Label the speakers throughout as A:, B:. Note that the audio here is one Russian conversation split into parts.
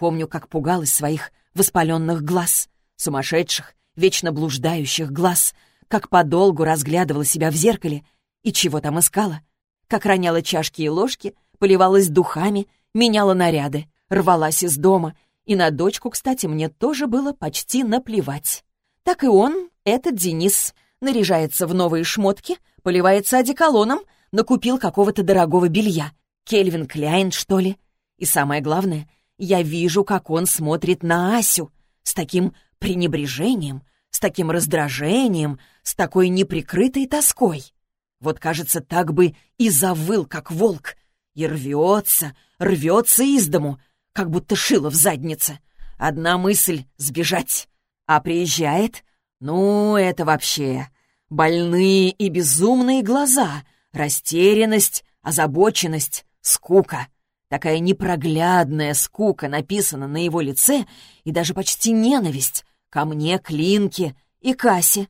A: Помню, как пугалась своих воспаленных глаз, сумасшедших, вечно блуждающих глаз, как подолгу разглядывала себя в зеркале и чего там искала, как роняла чашки и ложки, поливалась духами, меняла наряды, рвалась из дома, и на дочку, кстати, мне тоже было почти наплевать. Так и он, этот Денис, наряжается в новые шмотки, поливается одеколоном, накупил какого-то дорогого белья. Кельвин Кляйн, что ли? И самое главное, я вижу, как он смотрит на Асю с таким пренебрежением, с таким раздражением, с такой неприкрытой тоской. Вот, кажется, так бы и завыл, как волк, и рвется, рвется из дому, как будто шило в заднице. Одна мысль — сбежать. А приезжает? Ну, это вообще... Больные и безумные глаза, растерянность, озабоченность, скука. Такая непроглядная скука написана на его лице и даже почти ненависть ко мне, к Линке и Кассе.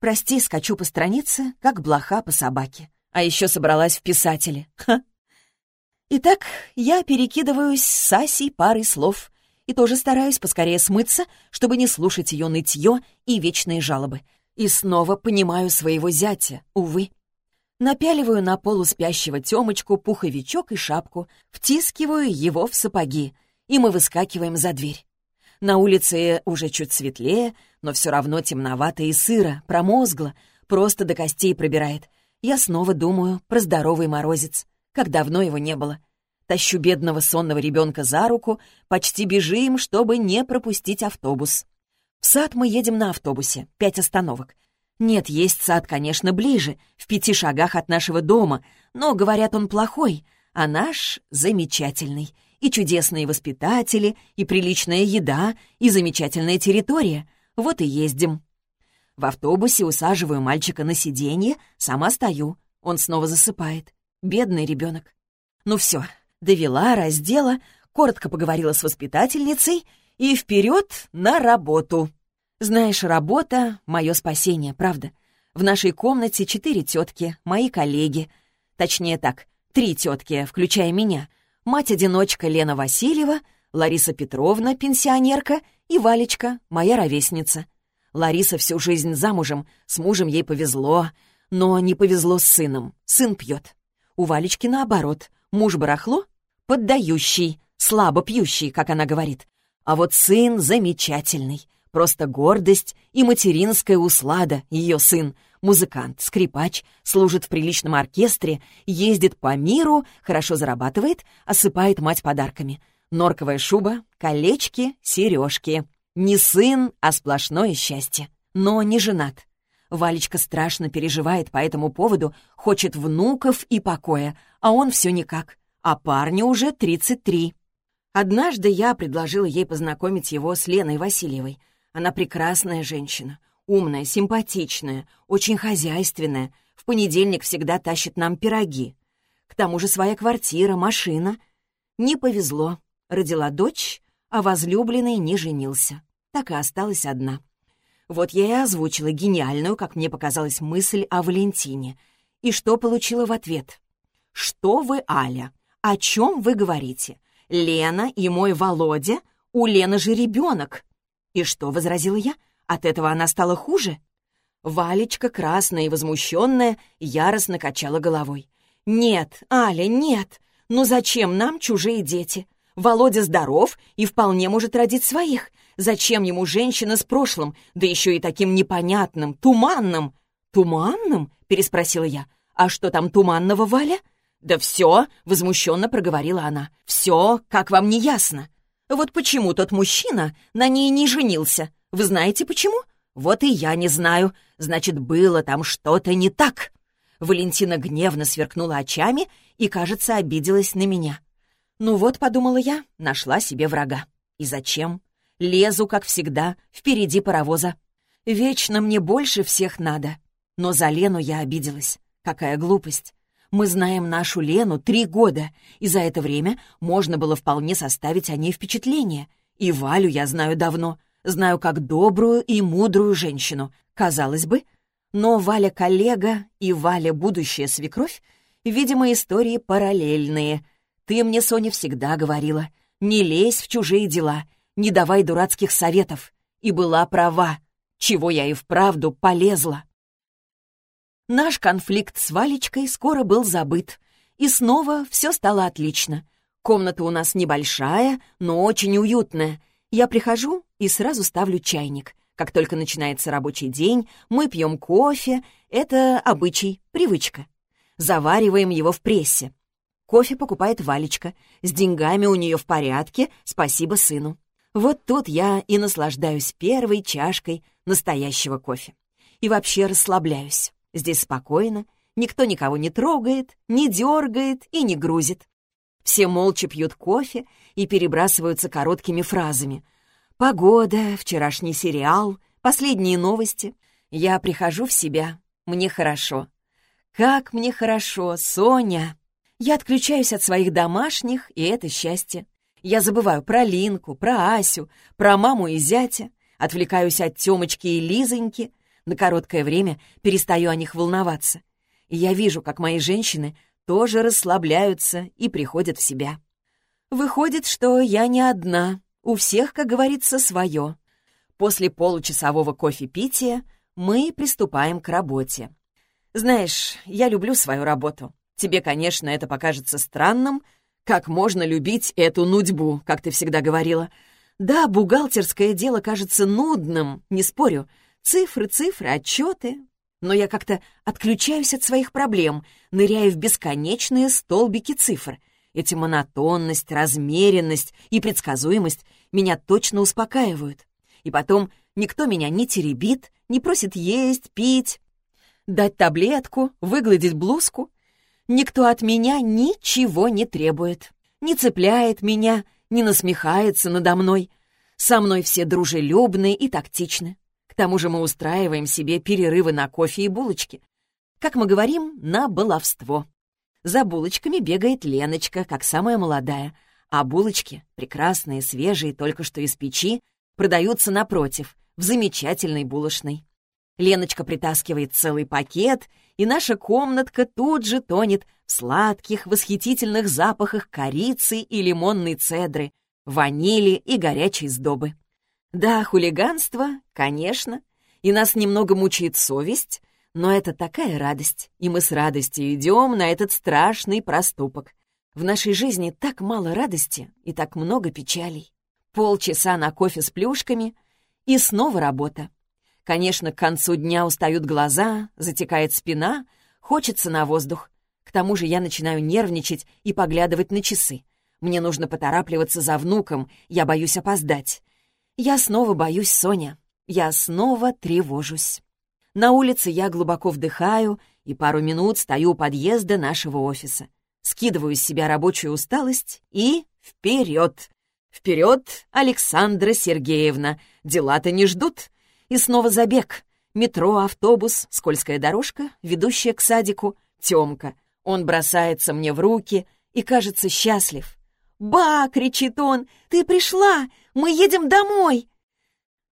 A: Прости, скачу по странице, как блоха по собаке. А еще собралась в писатели. Ха. Итак, я перекидываюсь с Асей парой слов и тоже стараюсь поскорее смыться, чтобы не слушать ее нытье и вечные жалобы. И снова понимаю своего зятя, увы. Напяливаю на полу спящего Тёмочку пуховичок и шапку, втискиваю его в сапоги, и мы выскакиваем за дверь. На улице уже чуть светлее, но все равно темновато и сыро, промозгло, просто до костей пробирает. Я снова думаю про здоровый морозец, как давно его не было. Тащу бедного сонного ребенка за руку, почти бежим, чтобы не пропустить автобус. В сад мы едем на автобусе, пять остановок. Нет, есть сад, конечно, ближе, в пяти шагах от нашего дома, но, говорят, он плохой, а наш — замечательный — и чудесные воспитатели, и приличная еда, и замечательная территория. Вот и ездим. В автобусе усаживаю мальчика на сиденье, сама стою. Он снова засыпает. Бедный ребенок. Ну все, довела, раздела, коротко поговорила с воспитательницей и вперед на работу. Знаешь, работа — мое спасение, правда. В нашей комнате четыре тетки, мои коллеги. Точнее так, три тетки, включая меня — мать-одиночка Лена Васильева, Лариса Петровна, пенсионерка, и Валечка, моя ровесница. Лариса всю жизнь замужем, с мужем ей повезло, но не повезло с сыном, сын пьет. У Валечки наоборот, муж барахло, поддающий, слабо пьющий, как она говорит. А вот сын замечательный, просто гордость и материнская услада, ее сын, музыкант, скрипач, служит в приличном оркестре, ездит по миру, хорошо зарабатывает, осыпает мать подарками. Норковая шуба, колечки, сережки. Не сын, а сплошное счастье. Но не женат. Валечка страшно переживает по этому поводу, хочет внуков и покоя, а он все никак. А парню уже 33. Однажды я предложила ей познакомить его с Леной Васильевой. Она прекрасная женщина, Умная, симпатичная, очень хозяйственная. В понедельник всегда тащит нам пироги. К тому же своя квартира, машина. Не повезло. Родила дочь, а возлюбленный не женился. Так и осталась одна. Вот я и озвучила гениальную, как мне показалась, мысль о Валентине. И что получила в ответ? «Что вы, Аля? О чем вы говорите? Лена и мой Володя? У Лены же ребенок!» «И что?» — возразила я. От этого она стала хуже? Валечка, красная и возмущенная, яростно качала головой. «Нет, Аля, нет! Ну зачем нам чужие дети? Володя здоров и вполне может родить своих. Зачем ему женщина с прошлым, да еще и таким непонятным, туманным?» «Туманным?» — переспросила я. «А что там туманного, Валя?» «Да все!» — возмущенно проговорила она. «Все, как вам не ясно. Вот почему тот мужчина на ней не женился? Вы знаете почему? Вот и я не знаю. Значит, было там что-то не так. Валентина гневно сверкнула очами и, кажется, обиделась на меня. Ну вот, подумала я, нашла себе врага. И зачем? Лезу, как всегда, впереди паровоза. Вечно мне больше всех надо. Но за Лену я обиделась. Какая глупость. Мы знаем нашу Лену три года, и за это время можно было вполне составить о ней впечатление. И Валю я знаю давно. Знаю как добрую и мудрую женщину. Казалось бы, но Валя коллега и Валя будущая свекровь, видимо, истории параллельные. Ты мне, Соня, всегда говорила, Не лезь в чужие дела, не давай дурацких советов. И была права, чего я и вправду полезла. Наш конфликт с Валечкой скоро был забыт, и снова все стало отлично. Комната у нас небольшая, но очень уютная. Я прихожу и сразу ставлю чайник. Как только начинается рабочий день, мы пьем кофе. Это обычай, привычка. Завариваем его в прессе. Кофе покупает Валечка. С деньгами у нее в порядке, спасибо сыну. Вот тут я и наслаждаюсь первой чашкой настоящего кофе. И вообще расслабляюсь. Здесь спокойно, никто никого не трогает, не дергает и не грузит. Все молча пьют кофе и перебрасываются короткими фразами. Погода, вчерашний сериал, последние новости. Я прихожу в себя, мне хорошо. Как мне хорошо, Соня! Я отключаюсь от своих домашних, и это счастье. Я забываю про Линку, про Асю, про маму и зятя, отвлекаюсь от Тёмочки и Лизоньки, на короткое время перестаю о них волноваться. И я вижу, как мои женщины тоже расслабляются и приходят в себя. Выходит, что я не одна, у всех, как говорится, свое. После получасового кофепития мы приступаем к работе. Знаешь, я люблю свою работу. Тебе, конечно, это покажется странным. Как можно любить эту нудьбу, как ты всегда говорила? Да, бухгалтерское дело кажется нудным, не спорю, Цифры, цифры, отчеты. Но я как-то отключаюсь от своих проблем, ныряя в бесконечные столбики цифр. Эти монотонность, размеренность и предсказуемость меня точно успокаивают. И потом никто меня не теребит, не просит есть, пить, дать таблетку, выгладить блузку. Никто от меня ничего не требует, не цепляет меня, не насмехается надо мной. Со мной все дружелюбны и тактичны. Тому же мы устраиваем себе перерывы на кофе и булочки. Как мы говорим, на баловство. За булочками бегает Леночка, как самая молодая, а булочки, прекрасные, свежие, только что из печи, продаются напротив, в замечательной булочной. Леночка притаскивает целый пакет, и наша комнатка тут же тонет в сладких, восхитительных запахах корицы и лимонной цедры, ванили и горячей сдобы. Да, хулиганство, конечно, и нас немного мучает совесть, но это такая радость, и мы с радостью идем на этот страшный проступок. В нашей жизни так мало радости и так много печалей. Полчаса на кофе с плюшками, и снова работа. Конечно, к концу дня устают глаза, затекает спина, хочется на воздух. К тому же я начинаю нервничать и поглядывать на часы. Мне нужно поторапливаться за внуком, я боюсь опоздать. Я снова боюсь, Соня. Я снова тревожусь. На улице я глубоко вдыхаю и пару минут стою у подъезда нашего офиса. Скидываю с себя рабочую усталость и вперед! Вперед, Александра Сергеевна! Дела-то не ждут. И снова забег. Метро, автобус, скользкая дорожка, ведущая к садику, Тёмка. Он бросается мне в руки и кажется счастлив. «Ба!» — кричит он. «Ты пришла! Мы едем домой!»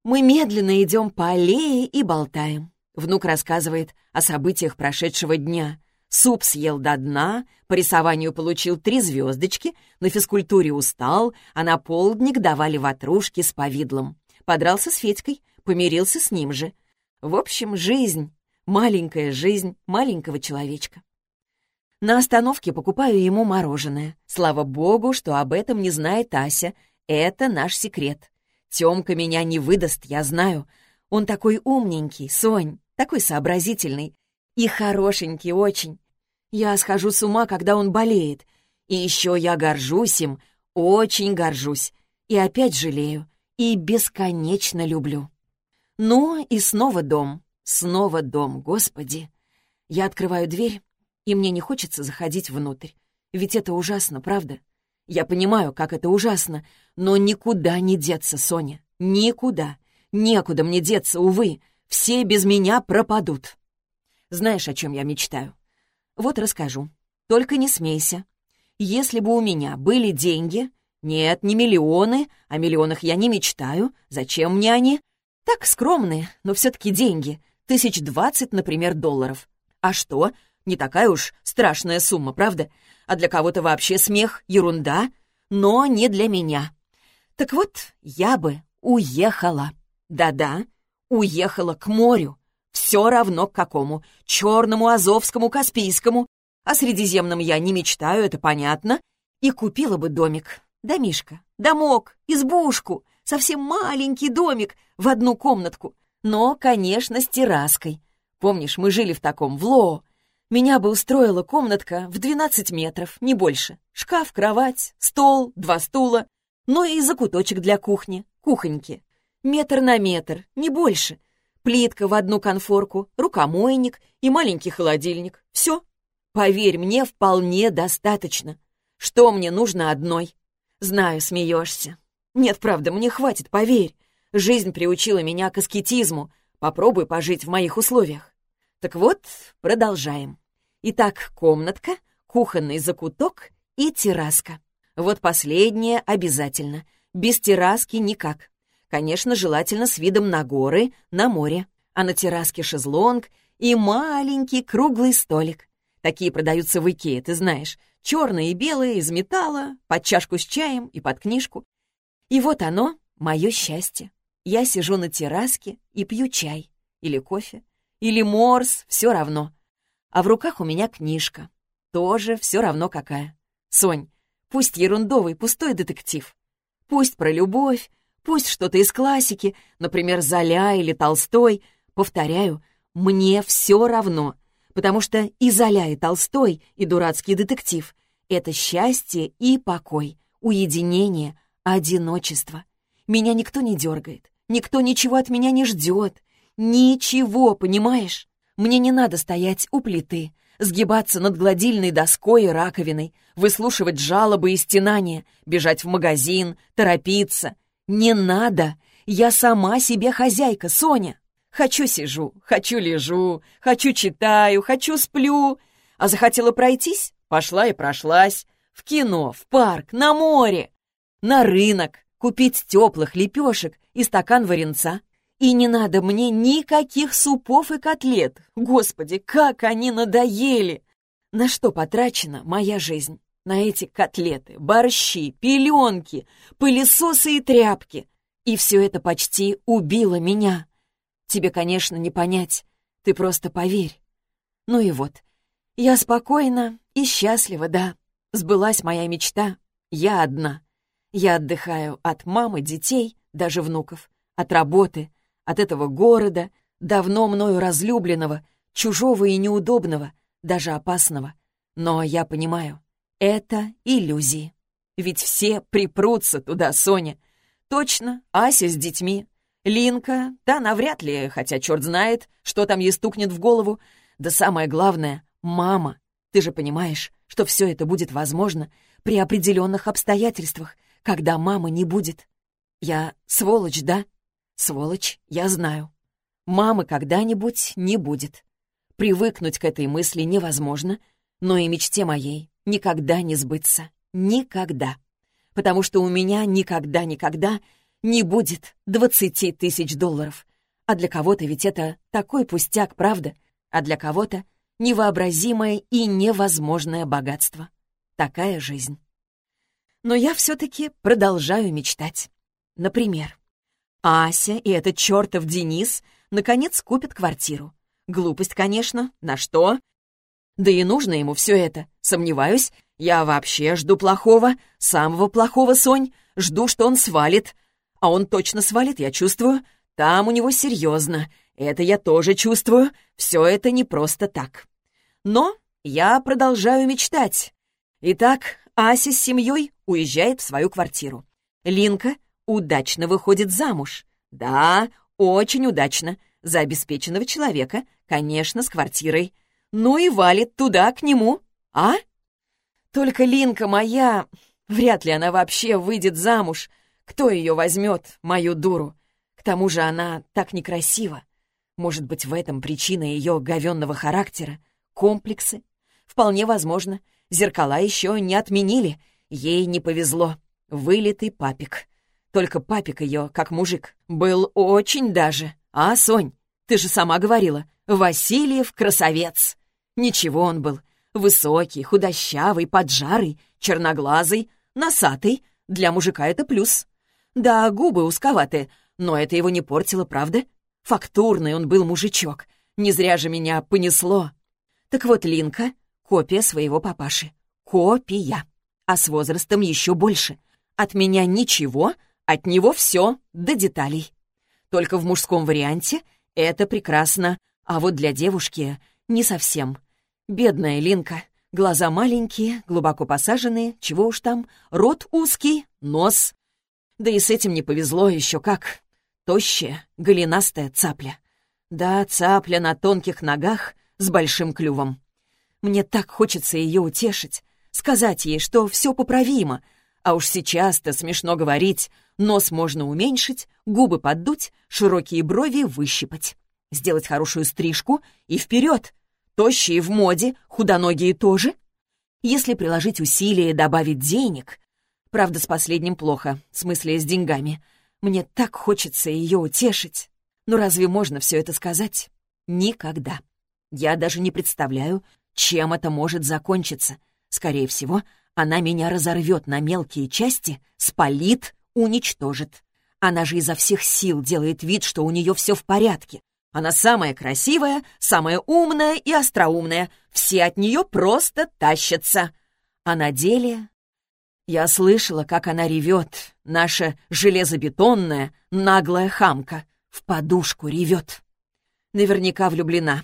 A: Мы медленно идем по аллее и болтаем. Внук рассказывает о событиях прошедшего дня. Суп съел до дна, по рисованию получил три звездочки, на физкультуре устал, а на полдник давали ватрушки с повидлом. Подрался с Федькой, помирился с ним же. В общем, жизнь, маленькая жизнь маленького человечка. На остановке покупаю ему мороженое. Слава богу, что об этом не знает Ася. Это наш секрет. Тёмка меня не выдаст, я знаю. Он такой умненький, Сонь, такой сообразительный. И хорошенький очень. Я схожу с ума, когда он болеет. И еще я горжусь им, очень горжусь. И опять жалею. И бесконечно люблю. Ну и снова дом. Снова дом, Господи. Я открываю дверь и мне не хочется заходить внутрь. Ведь это ужасно, правда? Я понимаю, как это ужасно, но никуда не деться, Соня. Никуда. Некуда мне деться, увы. Все без меня пропадут. Знаешь, о чем я мечтаю? Вот расскажу. Только не смейся. Если бы у меня были деньги... Нет, не миллионы, о миллионах я не мечтаю. Зачем мне они? Так скромные, но все-таки деньги. Тысяч двадцать, например, долларов. А что? Не такая уж страшная сумма, правда? А для кого-то вообще смех — ерунда. но не для меня. Так вот, я бы уехала. Да-да, уехала к морю. Все равно к какому. Черному, Азовскому, Каспийскому. О Средиземном я не мечтаю, это понятно. И купила бы домик. Домишко, домок, избушку. Совсем маленький домик в одну комнатку. Но, конечно, с терраской. Помнишь, мы жили в таком, в Лоо. Меня бы устроила комнатка в 12 метров, не больше. Шкаф, кровать, стол, два стула. Ну и закуточек для кухни, кухоньки. Метр на метр, не больше. Плитка в одну конфорку, рукомойник и маленький холодильник. Все. Поверь, мне вполне достаточно. Что мне нужно одной? Знаю, смеешься. Нет, правда, мне хватит, поверь. Жизнь приучила меня к аскетизму. Попробуй пожить в моих условиях. Так вот, продолжаем. Итак, комнатка, кухонный закуток и терраска. Вот последнее обязательно. Без терраски никак. Конечно, желательно с видом на горы, на море. А на терраске шезлонг и маленький круглый столик. Такие продаются в Икее, ты знаешь. Черные и белые, из металла, под чашку с чаем и под книжку. И вот оно, мое счастье. Я сижу на терраске и пью чай. Или кофе. Или морс, все равно. А в руках у меня книжка. Тоже все равно какая. Сонь, пусть ерундовый, пустой детектив. Пусть про любовь, пусть что-то из классики, например, Золя или Толстой. Повторяю, мне все равно, потому что и Золя, и Толстой, и дурацкий детектив — это счастье и покой, уединение, одиночество. Меня никто не дергает, никто ничего от меня не ждет. Ничего, понимаешь? Мне не надо стоять у плиты, сгибаться над гладильной доской и раковиной, выслушивать жалобы и стенания, бежать в магазин, торопиться. Не надо! Я сама себе хозяйка, Соня. Хочу сижу, хочу лежу, хочу читаю, хочу сплю. А захотела пройтись? Пошла и прошлась. В кино, в парк, на море. На рынок, купить теплых лепешек и стакан варенца. И не надо мне никаких супов и котлет. Господи, как они надоели! На что потрачена моя жизнь? На эти котлеты, борщи, пеленки, пылесосы и тряпки. И все это почти убило меня. Тебе, конечно, не понять. Ты просто поверь. Ну и вот. Я спокойна и счастлива, да. Сбылась моя мечта. Я одна. Я отдыхаю от мамы, детей, даже внуков, от работы, от этого города, давно мною разлюбленного, чужого и неудобного, даже опасного. Но я понимаю, это иллюзии. Ведь все припрутся туда, Соня. Точно, Ася с детьми. Линка, да навряд ли, хотя черт знает, что там ей стукнет в голову. Да самое главное — мама. Ты же понимаешь, что все это будет возможно при определенных обстоятельствах, когда мамы не будет. Я сволочь, да? Сволочь, я знаю. Мамы когда-нибудь не будет. Привыкнуть к этой мысли невозможно, но и мечте моей никогда не сбыться. Никогда. Потому что у меня никогда-никогда не будет 20 тысяч долларов. А для кого-то ведь это такой пустяк, правда? А для кого-то невообразимое и невозможное богатство. Такая жизнь. Но я все-таки продолжаю мечтать. Например, Ася и этот чертов Денис наконец купят квартиру. Глупость, конечно. На что? Да и нужно ему все это. Сомневаюсь. Я вообще жду плохого. Самого плохого, Сонь. Жду, что он свалит. А он точно свалит, я чувствую. Там у него серьезно. Это я тоже чувствую. Все это не просто так. Но я продолжаю мечтать. Итак, Ася с семьей уезжает в свою квартиру. Линка удачно выходит замуж. Да, очень удачно. За обеспеченного человека, конечно, с квартирой. Ну и валит туда, к нему. А? Только Линка моя... Вряд ли она вообще выйдет замуж. Кто ее возьмет, мою дуру? К тому же она так некрасива. Может быть, в этом причина ее говенного характера? Комплексы? Вполне возможно. Зеркала еще не отменили. Ей не повезло. Вылитый папик. Только папик ее, как мужик, был очень даже. А, Сонь, ты же сама говорила, Васильев красавец. Ничего он был. Высокий, худощавый, поджарый, черноглазый, носатый. Для мужика это плюс. Да, губы узковаты, но это его не портило, правда? Фактурный он был мужичок. Не зря же меня понесло. Так вот, Линка — копия своего папаши. Копия. А с возрастом еще больше. От меня ничего, от него все, до деталей. Только в мужском варианте это прекрасно, а вот для девушки не совсем. Бедная Линка. Глаза маленькие, глубоко посаженные, чего уж там, рот узкий, нос. Да и с этим не повезло еще как. Тощая, голенастая цапля. Да, цапля на тонких ногах с большим клювом. Мне так хочется ее утешить, сказать ей, что все поправимо, а уж сейчас-то смешно говорить, нос можно уменьшить, губы поддуть, широкие брови выщипать. Сделать хорошую стрижку и вперед. Тощие в моде, худоногие тоже. Если приложить усилия и добавить денег... Правда, с последним плохо, в смысле с деньгами. Мне так хочется ее утешить. Но разве можно все это сказать? Никогда. Я даже не представляю, чем это может закончиться. Скорее всего, она меня разорвет на мелкие части, спалит, уничтожит. Она же изо всех сил делает вид, что у нее все в порядке, она самая красивая, самая умная и остроумная. Все от нее просто тащатся. А на деле... Я слышала, как она ревет, наша железобетонная, наглая хамка. В подушку ревет. Наверняка влюблена.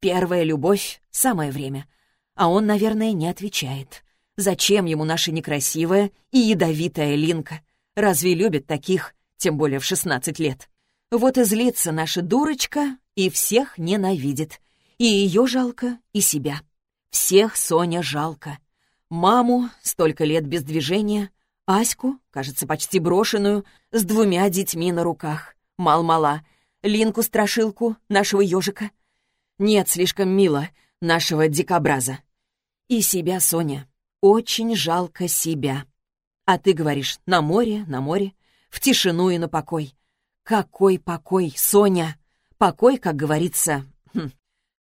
A: Первая любовь — самое время. А он, наверное, не отвечает. Зачем ему наша некрасивая и ядовитая Линка? Разве любит таких, тем более в 16 лет? Вот и злится наша дурочка и всех ненавидит. И ее жалко, и себя. Всех Соня жалко. Маму, столько лет без движения, Аську, кажется, почти брошенную, с двумя детьми на руках. Мал-мала. Линку-страшилку, нашего ежика. Нет, слишком мило, нашего дикобраза. И себя, Соня. Очень жалко себя. А ты говоришь, на море, на море, в тишину и на покой. Какой покой, Соня! Покой, как говорится. Хм.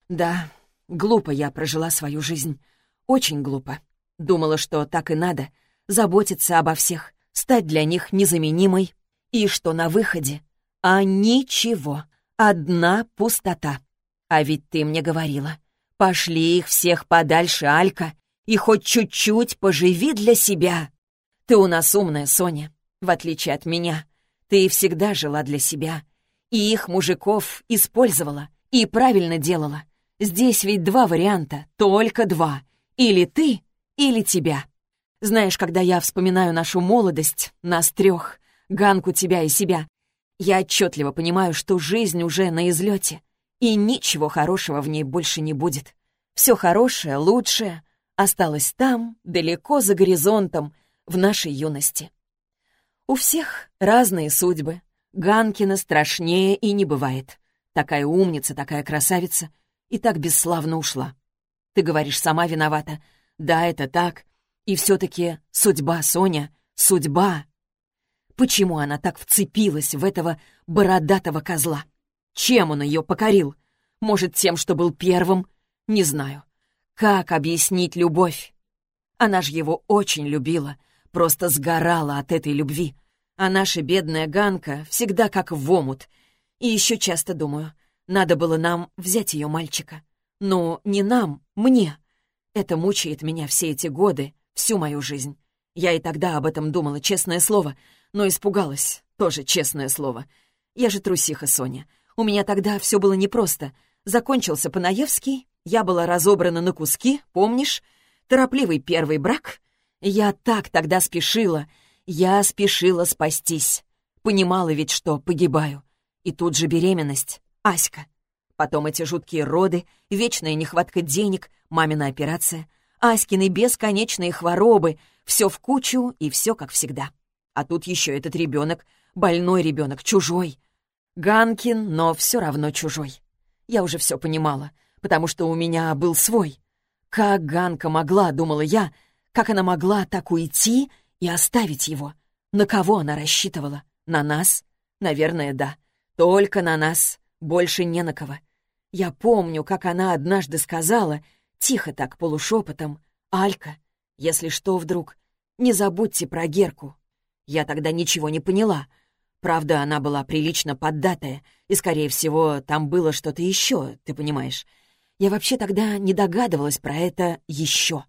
A: Да, глупо я прожила свою жизнь. Очень глупо. Думала, что так и надо. Заботиться обо всех, стать для них незаменимой. И что на выходе? А ничего. Одна пустота. А ведь ты мне говорила. Пошли их всех подальше, Алька, и хоть чуть-чуть поживи для себя. Ты у нас умная, Соня, в отличие от меня. Ты всегда жила для себя. И их мужиков использовала. И правильно делала. Здесь ведь два варианта, только два. Или ты, или тебя. Знаешь, когда я вспоминаю нашу молодость, нас трех, Ганку, тебя и себя, я отчетливо понимаю, что жизнь уже на излете, и ничего хорошего в ней больше не будет. Все хорошее, лучшее осталось там, далеко за горизонтом, в нашей юности. У всех разные судьбы. Ганкина страшнее и не бывает. Такая умница, такая красавица. И так бесславно ушла. Ты говоришь, сама виновата. Да, это так. И все-таки судьба, Соня, судьба. Почему она так вцепилась в этого бородатого козла? Чем он ее покорил? Может, тем, что был первым? Не знаю. Как объяснить любовь? Она же его очень любила, просто сгорала от этой любви. А наша бедная Ганка всегда как в омут. И еще часто думаю, надо было нам взять ее мальчика. Но не нам, мне. Это мучает меня все эти годы, всю мою жизнь. Я и тогда об этом думала, честное слово, но испугалась, тоже честное слово. Я же трусиха, Соня. У меня тогда все было непросто. Закончился Панаевский, я была разобрана на куски, помнишь? Торопливый первый брак. Я так тогда спешила, я спешила спастись. Понимала ведь, что погибаю. И тут же беременность. Аська. Потом эти жуткие роды, вечная нехватка денег, мамина операция, Аськины бесконечные хворобы, все в кучу и все как всегда. А тут еще этот ребенок, больной ребенок, чужой. Ганкин, но все равно чужой. Я уже все понимала, потому что у меня был свой. Как Ганка могла, думала я, как она могла так уйти и оставить его. На кого она рассчитывала? На нас? Наверное, да. Только на нас. Больше не на кого. Я помню, как она однажды сказала, тихо так, полушепотом, «Алька, если что вдруг, не забудьте про Герку». Я тогда ничего не поняла. Правда, она была прилично поддатая, и, скорее всего, там было что-то еще, ты понимаешь. Я вообще тогда не догадывалась про это «еще».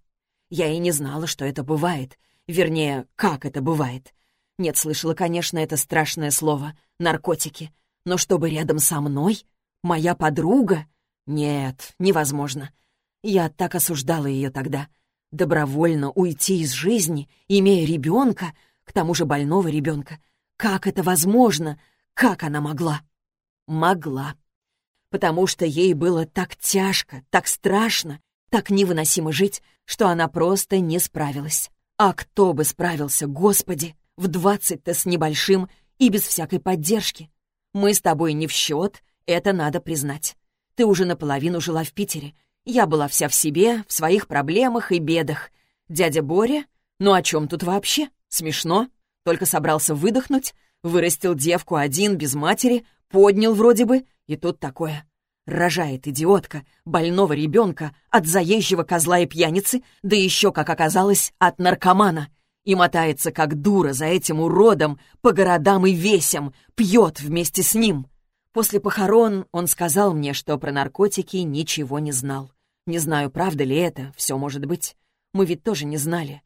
A: Я и не знала, что это бывает. Вернее, как это бывает. Нет, слышала, конечно, это страшное слово — наркотики. Но чтобы рядом со мной? Моя подруга? Нет, невозможно. Я так осуждала ее тогда. Добровольно уйти из жизни, имея ребенка, к тому же больного ребенка. Как это возможно? Как она могла? Могла. Потому что ей было так тяжко, так страшно, так невыносимо жить, что она просто не справилась. А кто бы справился, Господи, в двадцать-то с небольшим и без всякой поддержки? Мы с тобой не в счет, это надо признать. Ты уже наполовину жила в Питере. Я была вся в себе, в своих проблемах и бедах. Дядя Боря? Ну о чем тут вообще? Смешно? Только собрался выдохнуть, вырастил девку один, без матери, поднял вроде бы, и тут такое. Рожает идиотка, больного ребенка, от заезжего козла и пьяницы, да еще, как оказалось, от наркомана. И мотается, как дура, за этим уродом, по городам и весям, пьет вместе с ним. После похорон он сказал мне, что про наркотики ничего не знал. Не знаю, правда ли это, все может быть. Мы ведь тоже не знали.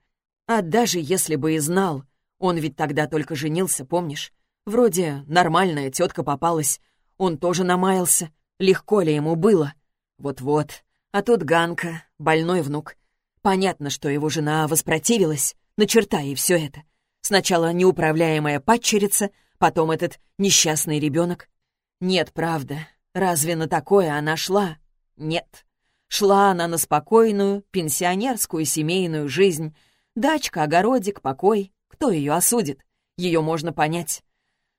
A: А даже если бы и знал, он ведь тогда только женился, помнишь? Вроде нормальная тетка попалась. Он тоже намаялся. Легко ли ему было? Вот-вот. А тут Ганка, больной внук. Понятно, что его жена воспротивилась. На черта ей все это. Сначала неуправляемая падчерица, потом этот несчастный ребенок. Нет, правда. Разве на такое она шла? Нет. Шла она на спокойную, пенсионерскую семейную жизнь. Дачка, огородик, покой. Кто ее осудит? Ее можно понять.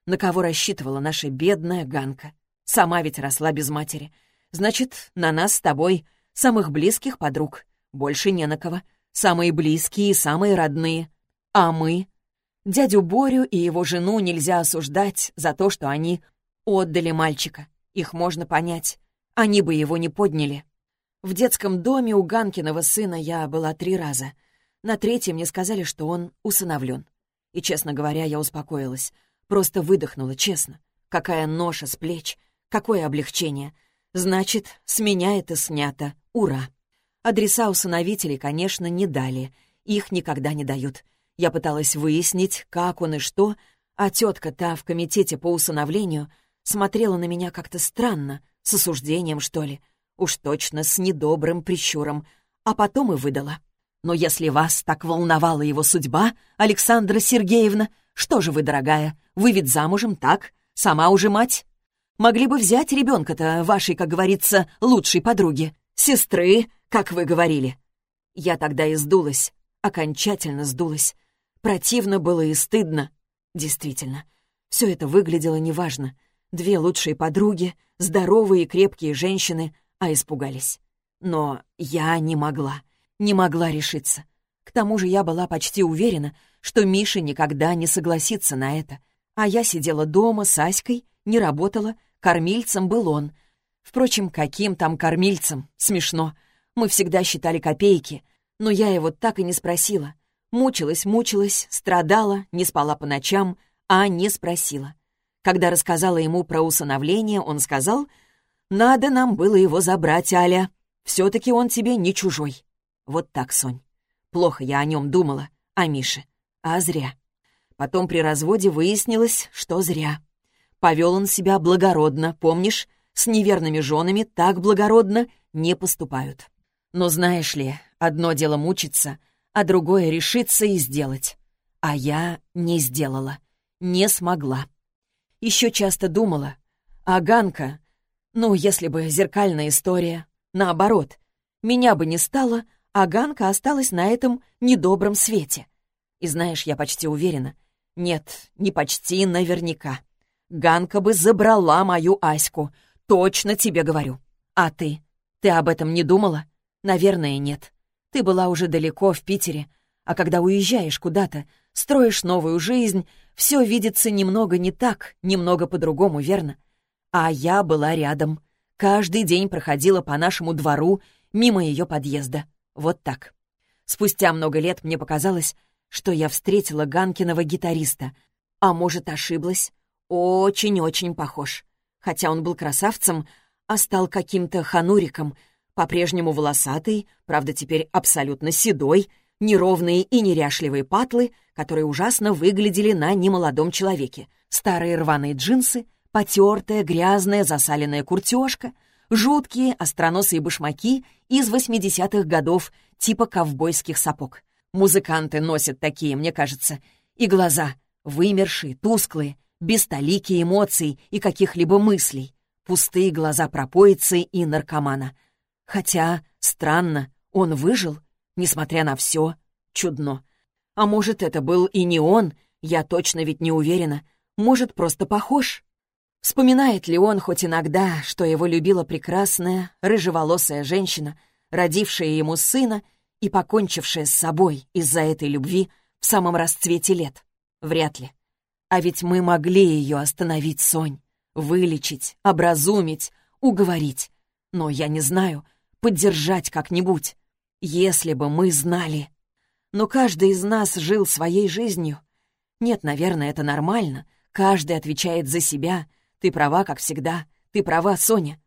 A: На кого рассчитывала наша бедная Ганка? Сама ведь росла без матери. Значит, на нас с тобой, самых близких подруг. Больше не на кого. Самые близкие и самые родные. А мы? Дядю Борю и его жену нельзя осуждать за то, что они отдали мальчика. Их можно понять. Они бы его не подняли. В детском доме у Ганкиного сына я была три раза. На третьем мне сказали, что он усыновлен. И, честно говоря, я успокоилась. Просто выдохнула, честно. Какая ноша с плеч, какое облегчение. Значит, с меня это снято. Ура! Адреса усыновителей, конечно, не дали. Их никогда не дают. Я пыталась выяснить, как он и что, а тетка та в комитете по усыновлению смотрела на меня как-то странно, с осуждением, что ли. Уж точно с недобрым прищуром. А потом и выдала. Но если вас так волновала его судьба, Александра Сергеевна, что же вы, дорогая, вы ведь замужем, так? Сама уже мать? Могли бы взять ребенка-то вашей, как говорится, лучшей подруги, сестры, как вы говорили. Я тогда и сдулась, окончательно сдулась. Противно было и стыдно. Действительно, все это выглядело неважно. Две лучшие подруги, здоровые и крепкие женщины, а испугались. Но я не могла, не могла решиться. К тому же я была почти уверена, что Миша никогда не согласится на это. А я сидела дома с Аськой, не работала, кормильцем был он. Впрочем, каким там кормильцем? Смешно. Мы всегда считали копейки, но я его так и не спросила. Мучилась, мучилась, страдала, не спала по ночам, а не спросила. Когда рассказала ему про усыновление, он сказал, «Надо нам было его забрать, Аля. Все-таки он тебе не чужой». Вот так, Сонь. Плохо я о нем думала, о Мише. А зря. Потом при разводе выяснилось, что зря. Повел он себя благородно, помнишь? С неверными женами так благородно не поступают. Но знаешь ли, одно дело мучиться, а другое решиться и сделать. А я не сделала, не смогла. Еще часто думала, а Ганка, ну, если бы зеркальная история, наоборот, меня бы не стало, а Ганка осталась на этом недобром свете. И знаешь, я почти уверена, нет, не почти, наверняка. Ганка бы забрала мою Аську, точно тебе говорю. А ты? Ты об этом не думала? Наверное, нет. Ты была уже далеко, в Питере, а когда уезжаешь куда-то, строишь новую жизнь, все видится немного не так, немного по-другому, верно? А я была рядом. Каждый день проходила по нашему двору, мимо ее подъезда. Вот так. Спустя много лет мне показалось, что я встретила Ганкиного гитариста. А может, ошиблась? Очень-очень похож. Хотя он был красавцем, а стал каким-то хануриком, по-прежнему волосатый, правда, теперь абсолютно седой, неровные и неряшливые патлы, которые ужасно выглядели на немолодом человеке, старые рваные джинсы, потертая, грязная, засаленная куртежка, жуткие остроносые башмаки из 80-х годов, типа ковбойских сапог. Музыканты носят такие, мне кажется, и глаза вымершие, тусклые, без столики эмоций и каких-либо мыслей, пустые глаза пропоицы и наркомана. Хотя, странно, он выжил, несмотря на все, чудно. А может, это был и не он, я точно ведь не уверена. Может, просто похож. Вспоминает ли он хоть иногда, что его любила прекрасная, рыжеволосая женщина, родившая ему сына и покончившая с собой из-за этой любви в самом расцвете лет? Вряд ли. А ведь мы могли ее остановить, Сонь, вылечить, образумить, уговорить. Но я не знаю, поддержать как-нибудь. Если бы мы знали. Но каждый из нас жил своей жизнью. Нет, наверное, это нормально. Каждый отвечает за себя, ты права, как всегда. Ты права, Соня.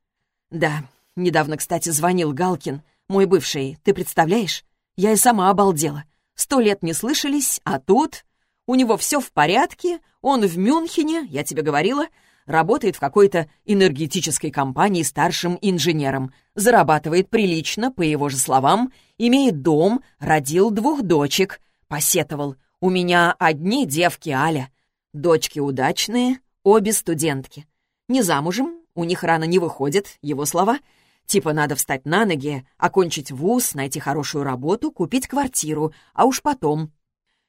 A: Да, недавно, кстати, звонил Галкин, мой бывший, ты представляешь? Я и сама обалдела. Сто лет не слышались, а тут... У него все в порядке, он в Мюнхене, я тебе говорила, работает в какой-то энергетической компании старшим инженером, зарабатывает прилично, по его же словам, имеет дом, родил двух дочек, посетовал. У меня одни девки, Аля. Дочки удачные, Обе студентки. Не замужем, у них рано не выходит, его слова. Типа надо встать на ноги, окончить вуз, найти хорошую работу, купить квартиру, а уж потом.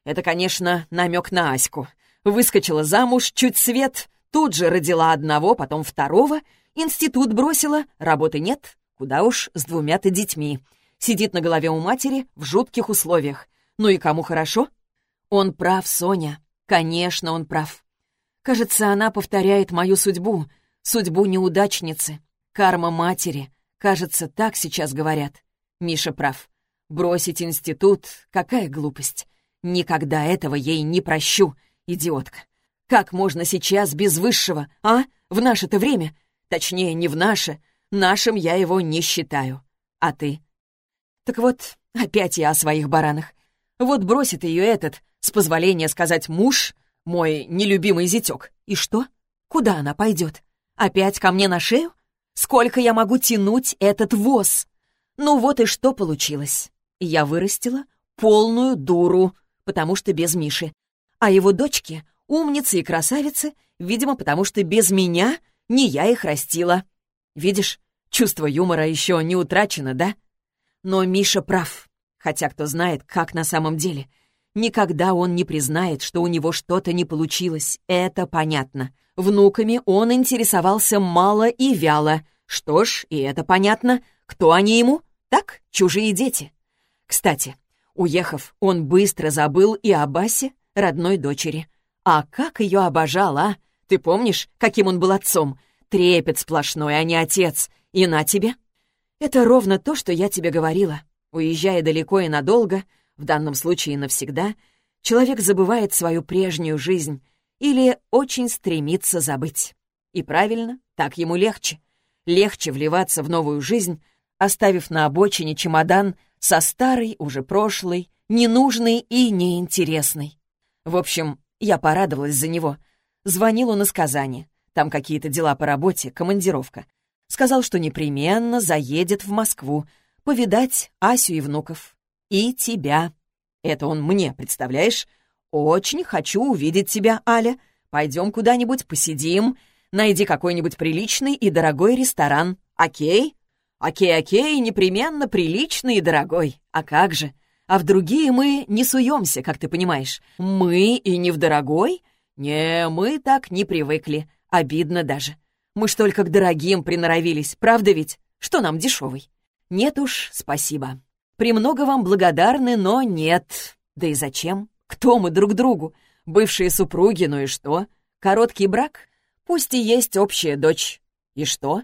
A: Это, конечно, намек на Аську. Выскочила замуж, чуть свет, тут же родила одного, потом второго, институт бросила, работы нет, куда уж с двумя-то детьми. Сидит на голове у матери в жутких условиях. Ну и кому хорошо? Он прав, Соня. Конечно, он прав. Кажется, она повторяет мою судьбу, судьбу неудачницы, карма матери. Кажется, так сейчас говорят. Миша прав. Бросить институт — какая глупость. Никогда этого ей не прощу, идиотка. Как можно сейчас без высшего, а? В наше-то время? Точнее, не в наше. Нашим я его не считаю. А ты? Так вот, опять я о своих баранах. Вот бросит ее этот, с позволения сказать муж, мой нелюбимый зятек. И что? Куда она пойдет? Опять ко мне на шею? Сколько я могу тянуть этот воз? Ну вот и что получилось. Я вырастила полную дуру, потому что без Миши. А его дочки — умницы и красавицы, видимо, потому что без меня не я их растила. Видишь, чувство юмора еще не утрачено, да? Но Миша прав, хотя кто знает, как на самом деле — Никогда он не признает, что у него что-то не получилось, это понятно. Внуками он интересовался мало и вяло. Что ж, и это понятно. Кто они ему? Так, чужие дети. Кстати, уехав, он быстро забыл и о Басе, родной дочери. А как ее обожал, а? Ты помнишь, каким он был отцом? Трепет сплошной, а не отец. И на тебе. Это ровно то, что я тебе говорила. Уезжая далеко и надолго, в данном случае навсегда, человек забывает свою прежнюю жизнь или очень стремится забыть. И правильно, так ему легче. Легче вливаться в новую жизнь, оставив на обочине чемодан со старой, уже прошлой, ненужной и неинтересной. В общем, я порадовалась за него. Звонил он из Казани. Там какие-то дела по работе, командировка. Сказал, что непременно заедет в Москву, повидать Асю и внуков. И тебя. Это он мне, представляешь? Очень хочу увидеть тебя, Аля. Пойдем куда-нибудь, посидим. Найди какой-нибудь приличный и дорогой ресторан. Окей? Окей, окей, непременно приличный и дорогой. А как же? А в другие мы не суемся, как ты понимаешь. Мы и не в дорогой? Не, мы так не привыкли. Обидно даже. Мы ж только к дорогим приноровились, правда ведь? Что нам дешевый? Нет уж, спасибо. Премного вам благодарны, но нет. Да и зачем? Кто мы друг другу? Бывшие супруги, ну и что? Короткий брак? Пусть и есть общая дочь. И что?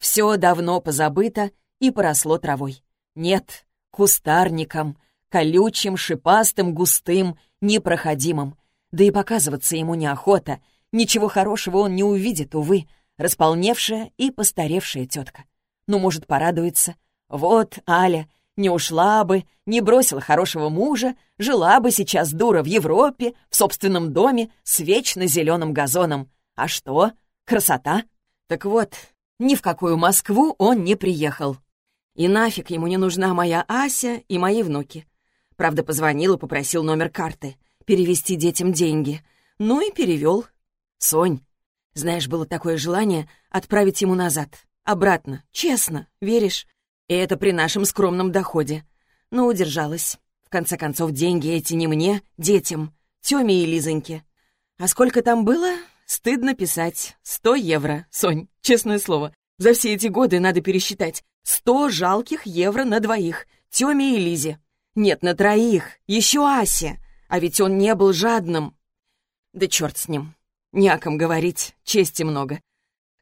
A: Все давно позабыто и поросло травой. Нет, кустарником, колючим, шипастым, густым, непроходимым. Да и показываться ему неохота. Ничего хорошего он не увидит, увы. Располневшая и постаревшая тетка. Ну, может, порадуется. Вот Аля не ушла бы, не бросила хорошего мужа, жила бы сейчас дура в Европе, в собственном доме, с вечно зеленым газоном. А что? Красота? Так вот, ни в какую Москву он не приехал. И нафиг ему не нужна моя Ася и мои внуки. Правда, позвонил и попросил номер карты, перевести детям деньги. Ну и перевел. Сонь, знаешь, было такое желание отправить ему назад. Обратно, честно, веришь? И это при нашем скромном доходе. Но удержалась. В конце концов, деньги эти не мне, детям, Тёме и Лизоньке. А сколько там было? Стыдно писать. Сто евро, Сонь, честное слово. За все эти годы надо пересчитать. Сто жалких евро на двоих, Тёме и Лизе. Нет, на троих, еще Ася. А ведь он не был жадным. Да черт с ним. Не о ком говорить, чести много.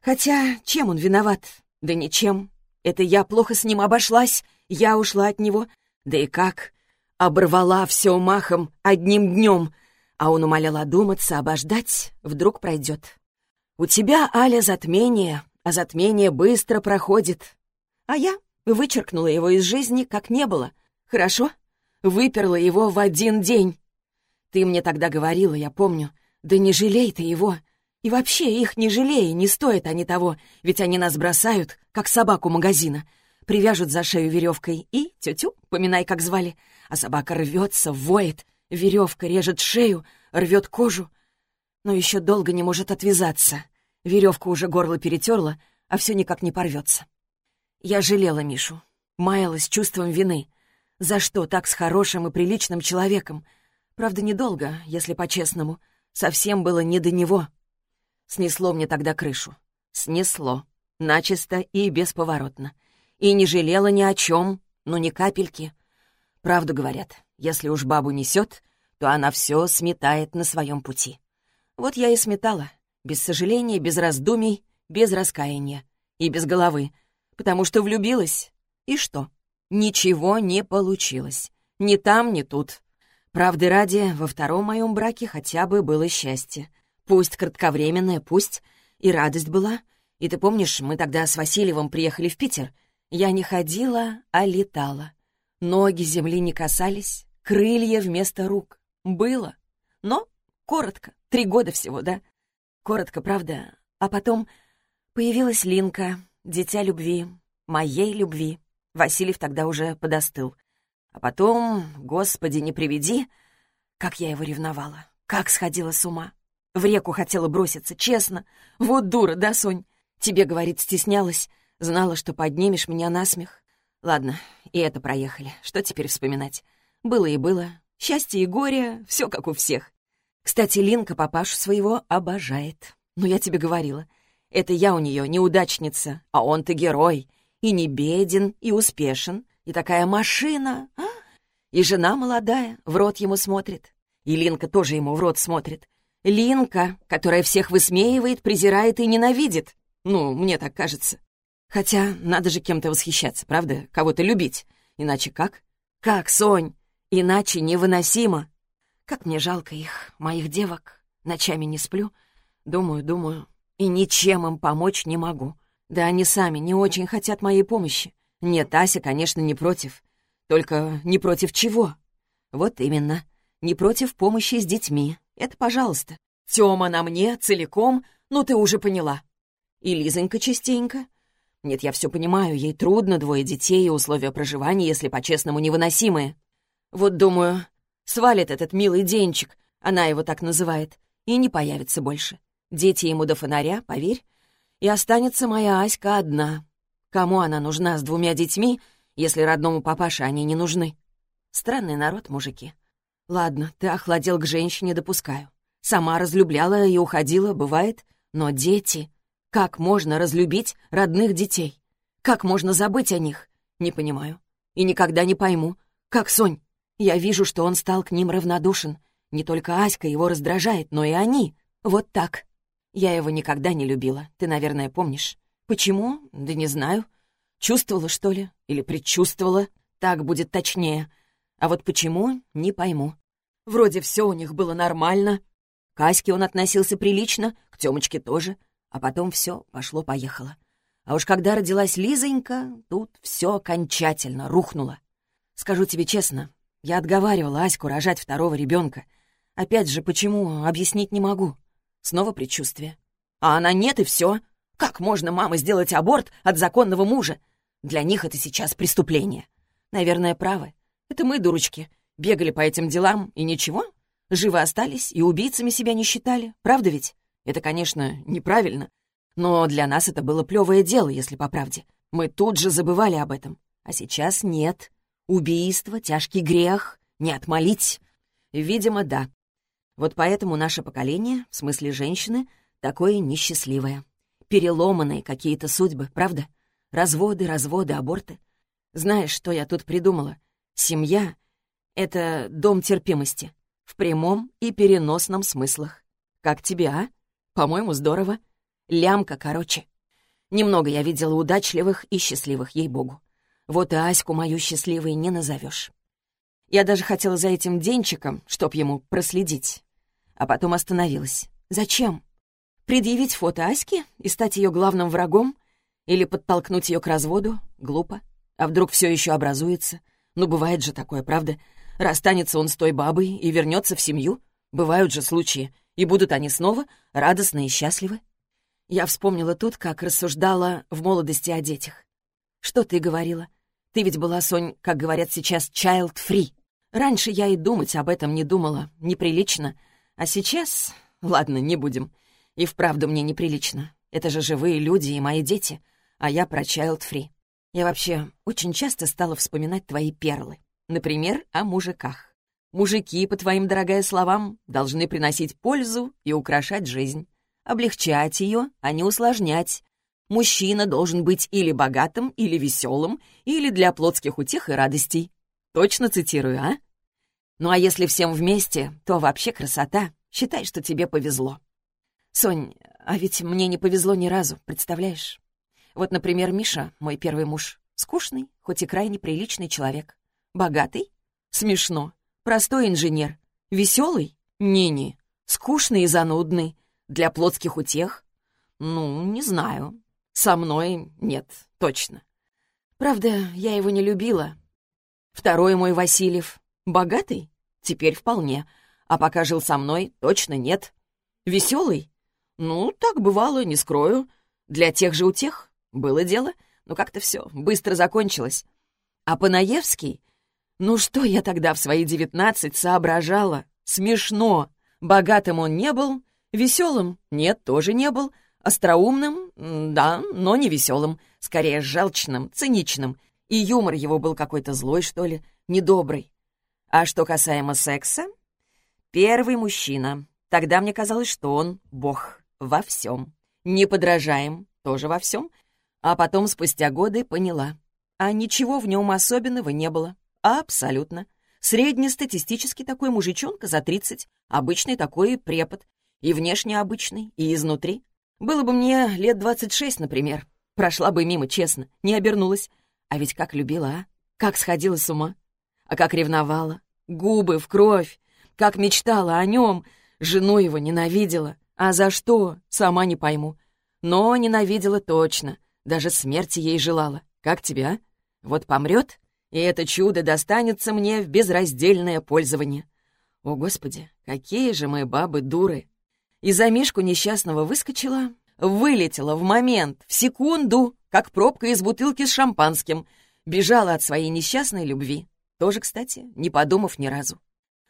A: Хотя, чем он виноват? Да ничем. Это я плохо с ним обошлась, я ушла от него. Да и как? Оборвала все махом одним днем. А он умолял одуматься, обождать, вдруг пройдет. У тебя, Аля, затмение, а затмение быстро проходит. А я вычеркнула его из жизни, как не было. Хорошо? Выперла его в один день. Ты мне тогда говорила, я помню. Да не жалей ты его. И вообще их не жалей, не стоят они того, ведь они нас бросают, как собаку магазина. Привяжут за шею веревкой и, тетю, поминай, как звали. А собака рвется, воет, веревка режет шею, рвет кожу. Но еще долго не может отвязаться. Веревка уже горло перетерла, а все никак не порвется. Я жалела Мишу, маялась чувством вины. За что так с хорошим и приличным человеком? Правда, недолго, если по-честному. Совсем было не до него. Снесло мне тогда крышу. Снесло. Начисто и бесповоротно. И не жалела ни о чем, ну ни капельки. Правду говорят, если уж бабу несет, то она все сметает на своем пути. Вот я и сметала. Без сожаления, без раздумий, без раскаяния. И без головы. Потому что влюбилась. И что? Ничего не получилось. Ни там, ни тут. Правды ради, во втором моем браке хотя бы было счастье. Пусть кратковременное, пусть. И радость была. И ты помнишь, мы тогда с Васильевым приехали в Питер? Я не ходила, а летала. Ноги земли не касались, крылья вместо рук. Было. Но коротко, три года всего, да? Коротко, правда. А потом появилась Линка, дитя любви, моей любви. Васильев тогда уже подостыл. А потом, господи, не приведи, как я его ревновала, как сходила с ума. В реку хотела броситься, честно. Вот дура, да, Сонь? Тебе, говорит, стеснялась. Знала, что поднимешь меня на смех. Ладно, и это проехали. Что теперь вспоминать? Было и было. Счастье и горе, все как у всех. Кстати, Линка папашу своего обожает. Но я тебе говорила, это я у нее неудачница, а он-то герой. И не беден, и успешен. И такая машина. А? И жена молодая, в рот ему смотрит. И Линка тоже ему в рот смотрит. Линка, которая всех высмеивает, презирает и ненавидит. Ну, мне так кажется. Хотя надо же кем-то восхищаться, правда? Кого-то любить. Иначе как? Как, Сонь? Иначе невыносимо. Как мне жалко их, моих девок. Ночами не сплю. Думаю, думаю. И ничем им помочь не могу. Да они сами не очень хотят моей помощи. Нет, Ася, конечно, не против. Только не против чего? Вот именно. Не против помощи с детьми. Это пожалуйста. Тёма на мне целиком, ну ты уже поняла. И Лизонька частенько. Нет, я все понимаю, ей трудно, двое детей и условия проживания, если по-честному, невыносимые. Вот думаю, свалит этот милый денчик, она его так называет, и не появится больше. Дети ему до фонаря, поверь. И останется моя Аська одна. Кому она нужна с двумя детьми, если родному папаше они не нужны? Странный народ, мужики. Ладно, ты охладел к женщине, допускаю. Сама разлюбляла и уходила, бывает. Но дети... Как можно разлюбить родных детей? Как можно забыть о них? Не понимаю. И никогда не пойму. Как Сонь? Я вижу, что он стал к ним равнодушен. Не только Аська его раздражает, но и они. Вот так. Я его никогда не любила, ты, наверное, помнишь. Почему? Да не знаю. Чувствовала, что ли? Или предчувствовала? Так будет точнее. А вот почему, не пойму. Вроде все у них было нормально. К Аське он относился прилично, к Тёмочке тоже. А потом все пошло-поехало. А уж когда родилась Лизонька, тут все окончательно рухнуло. Скажу тебе честно, я отговаривала Аську рожать второго ребенка. Опять же, почему, объяснить не могу. Снова предчувствие. А она нет, и все. Как можно мама сделать аборт от законного мужа? Для них это сейчас преступление. Наверное, правы. Это мы, дурочки, бегали по этим делам, и ничего. Живы остались и убийцами себя не считали. Правда ведь? Это, конечно, неправильно. Но для нас это было плевое дело, если по правде. Мы тут же забывали об этом. А сейчас нет. Убийство, тяжкий грех, не отмолить. Видимо, да. Вот поэтому наше поколение, в смысле женщины, такое несчастливое. Переломанные какие-то судьбы, правда? Разводы, разводы, аборты. Знаешь, что я тут придумала? Семья — это дом терпимости. В прямом и переносном смыслах. Как тебе, а? По-моему, здорово. Лямка короче. Немного я видела удачливых и счастливых, ей-богу. Вот и Аську мою счастливой не назовешь. Я даже хотела за этим денчиком, чтоб ему проследить. А потом остановилась. Зачем? Предъявить фото Аськи и стать ее главным врагом? Или подтолкнуть ее к разводу? Глупо. А вдруг все еще образуется? Ну, бывает же такое, правда? Расстанется он с той бабой и вернется в семью? Бывают же случаи. И будут они снова радостны и счастливы? Я вспомнила тут, как рассуждала в молодости о детях. Что ты говорила? Ты ведь была, Сонь, как говорят сейчас, child-free. Раньше я и думать об этом не думала, неприлично. А сейчас... Ладно, не будем. И вправду мне неприлично. Это же живые люди и мои дети. А я про child-free. Я вообще очень часто стала вспоминать твои перлы. Например, о мужиках. Мужики, по твоим, дорогая словам, должны приносить пользу и украшать жизнь облегчать ее, а не усложнять. Мужчина должен быть или богатым, или веселым, или для плотских утех и радостей. Точно цитирую, а? Ну а если всем вместе, то вообще красота. Считай, что тебе повезло. Сонь, а ведь мне не повезло ни разу, представляешь? Вот, например, Миша, мой первый муж, скучный, хоть и крайне приличный человек. Богатый? Смешно. Простой инженер. Веселый? Не-не. Скучный и занудный. Для плотских утех? Ну, не знаю. Со мной нет, точно. Правда, я его не любила. Второй мой Васильев. Богатый? Теперь вполне. А пока жил со мной, точно нет. Веселый? Ну, так бывало, не скрою. Для тех же утех было дело, но как-то все быстро закончилось. А Панаевский? Ну что я тогда в свои девятнадцать соображала? Смешно. Богатым он не был, Веселым? Нет, тоже не был. Остроумным? Да, но не веселым. Скорее, желчным, циничным. И юмор его был какой-то злой, что ли, недобрый. А что касаемо секса? Первый мужчина. Тогда мне казалось, что он бог во всем. Не подражаем, тоже во всем. А потом, спустя годы, поняла. А ничего в нем особенного не было. Абсолютно. Среднестатистический такой мужичонка за 30, обычный такой препод, и внешне обычный, и изнутри. Было бы мне лет двадцать шесть, например. Прошла бы мимо, честно, не обернулась. А ведь как любила, а? Как сходила с ума? А как ревновала? Губы в кровь. Как мечтала о нем. Жену его ненавидела. А за что? Сама не пойму. Но ненавидела точно. Даже смерти ей желала. Как тебя? А? Вот помрет, и это чудо достанется мне в безраздельное пользование. О, Господи, какие же мы бабы дуры! И за Мишку несчастного выскочила, вылетела в момент, в секунду, как пробка из бутылки с шампанским, бежала от своей несчастной любви. Тоже, кстати, не подумав ни разу.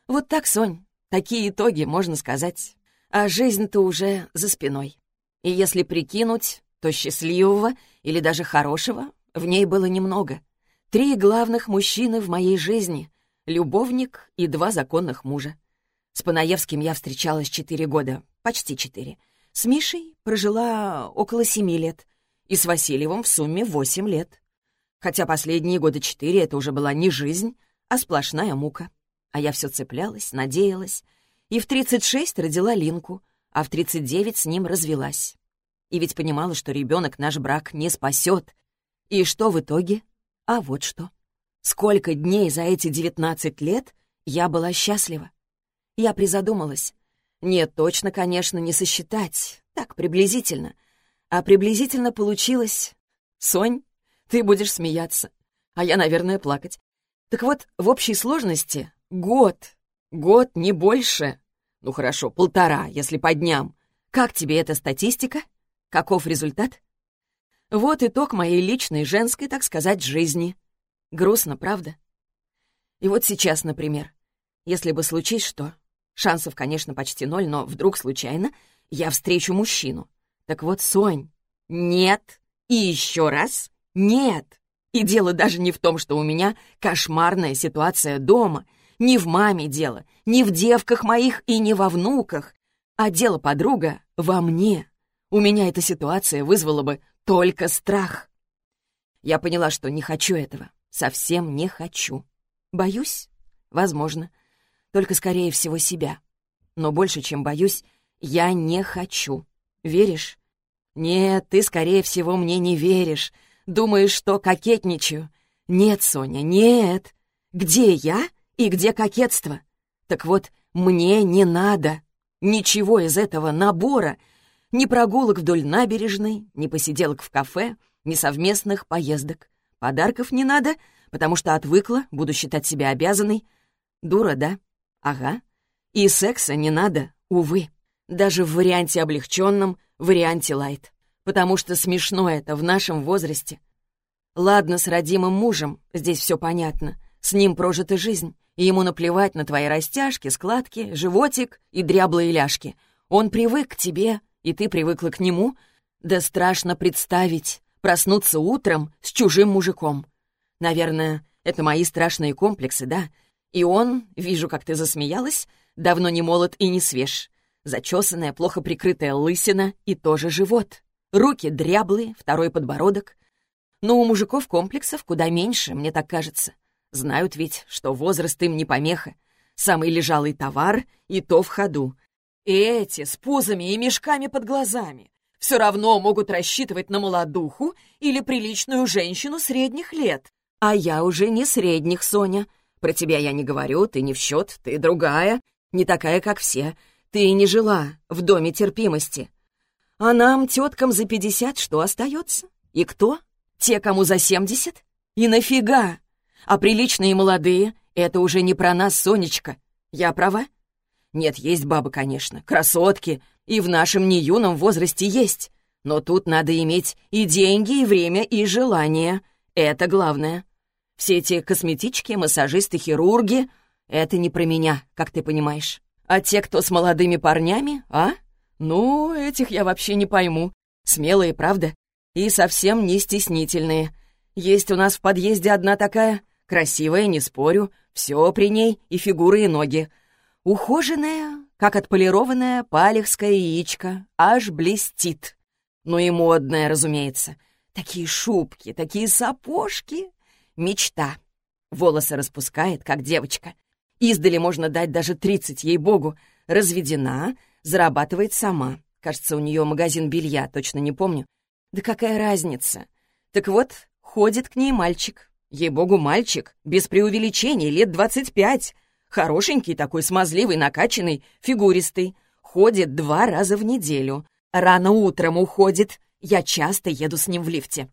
A: Вот так, Сонь, такие итоги, можно сказать. А жизнь-то уже за спиной. И если прикинуть, то счастливого или даже хорошего в ней было немного. Три главных мужчины в моей жизни — любовник и два законных мужа. С Панаевским я встречалась четыре года, почти четыре. С Мишей прожила около семи лет, и с Васильевым в сумме восемь лет. Хотя последние года четыре это уже была не жизнь, а сплошная мука. А я все цеплялась, надеялась. И в тридцать шесть родила Линку, а в тридцать девять с ним развелась. И ведь понимала, что ребенок наш брак не спасет. И что в итоге? А вот что. Сколько дней за эти девятнадцать лет я была счастлива. Я призадумалась. Нет, точно, конечно, не сосчитать. Так, приблизительно. А приблизительно получилось... Сонь, ты будешь смеяться. А я, наверное, плакать. Так вот, в общей сложности год. Год, не больше. Ну хорошо, полтора, если по дням. Как тебе эта статистика? Каков результат? Вот итог моей личной женской, так сказать, жизни. Грустно, правда? И вот сейчас, например, если бы случись что, шансов, конечно, почти ноль, но вдруг случайно я встречу мужчину. Так вот, Сонь, нет, и еще раз нет. И дело даже не в том, что у меня кошмарная ситуация дома, не в маме дело, не в девках моих и не во внуках, а дело, подруга, во мне. У меня эта ситуация вызвала бы только страх. Я поняла, что не хочу этого. Совсем не хочу. Боюсь? Возможно. Только, скорее всего, себя. Но больше, чем боюсь, я не хочу. Веришь? Нет, ты, скорее всего, мне не веришь. Думаешь, что кокетничаю. Нет, Соня, нет. Где я и где кокетство? Так вот, мне не надо. Ничего из этого набора — ни прогулок вдоль набережной, ни посиделок в кафе, ни совместных поездок. Подарков не надо, потому что отвыкла, буду считать себя обязанной. Дура, да? Ага. И секса не надо, увы. Даже в варианте облегченном, варианте лайт. Потому что смешно это в нашем возрасте. Ладно, с родимым мужем, здесь все понятно. С ним прожита жизнь, и ему наплевать на твои растяжки, складки, животик и дряблые ляжки. Он привык к тебе, и ты привыкла к нему? Да страшно представить, проснуться утром с чужим мужиком. Наверное, это мои страшные комплексы, да? И он, вижу, как ты засмеялась, давно не молод и не свеж. Зачесанная, плохо прикрытая лысина и тоже живот. Руки дряблые, второй подбородок. Но у мужиков комплексов куда меньше, мне так кажется. Знают ведь, что возраст им не помеха. Самый лежалый товар и то в ходу. И эти с пузами и мешками под глазами все равно могут рассчитывать на молодуху или приличную женщину средних лет. А я уже не средних, Соня. Про тебя я не говорю, ты не в счет, ты другая, не такая, как все. Ты не жила в доме терпимости. А нам, теткам за пятьдесят, что остается? И кто? Те, кому за семьдесят? И нафига? А приличные молодые — это уже не про нас, Сонечка. Я права? Нет, есть бабы, конечно, красотки, и в нашем неюном возрасте есть. Но тут надо иметь и деньги, и время, и желание. Это главное. Все эти косметички, массажисты, хирурги — это не про меня, как ты понимаешь. А те, кто с молодыми парнями, а? Ну, этих я вообще не пойму. Смелые, правда? И совсем не стеснительные. Есть у нас в подъезде одна такая, красивая, не спорю, все при ней, и фигуры, и ноги. Ухоженная, как отполированная палехская яичко, аж блестит. Ну и модная, разумеется. Такие шубки, такие сапожки. Мечта. Волосы распускает, как девочка. Издали можно дать даже тридцать, ей-богу. Разведена, зарабатывает сама. Кажется, у нее магазин белья, точно не помню. Да какая разница? Так вот, ходит к ней мальчик. Ей-богу, мальчик, без преувеличений, лет двадцать пять. Хорошенький такой, смазливый, накачанный, фигуристый. Ходит два раза в неделю. Рано утром уходит. Я часто еду с ним в лифте.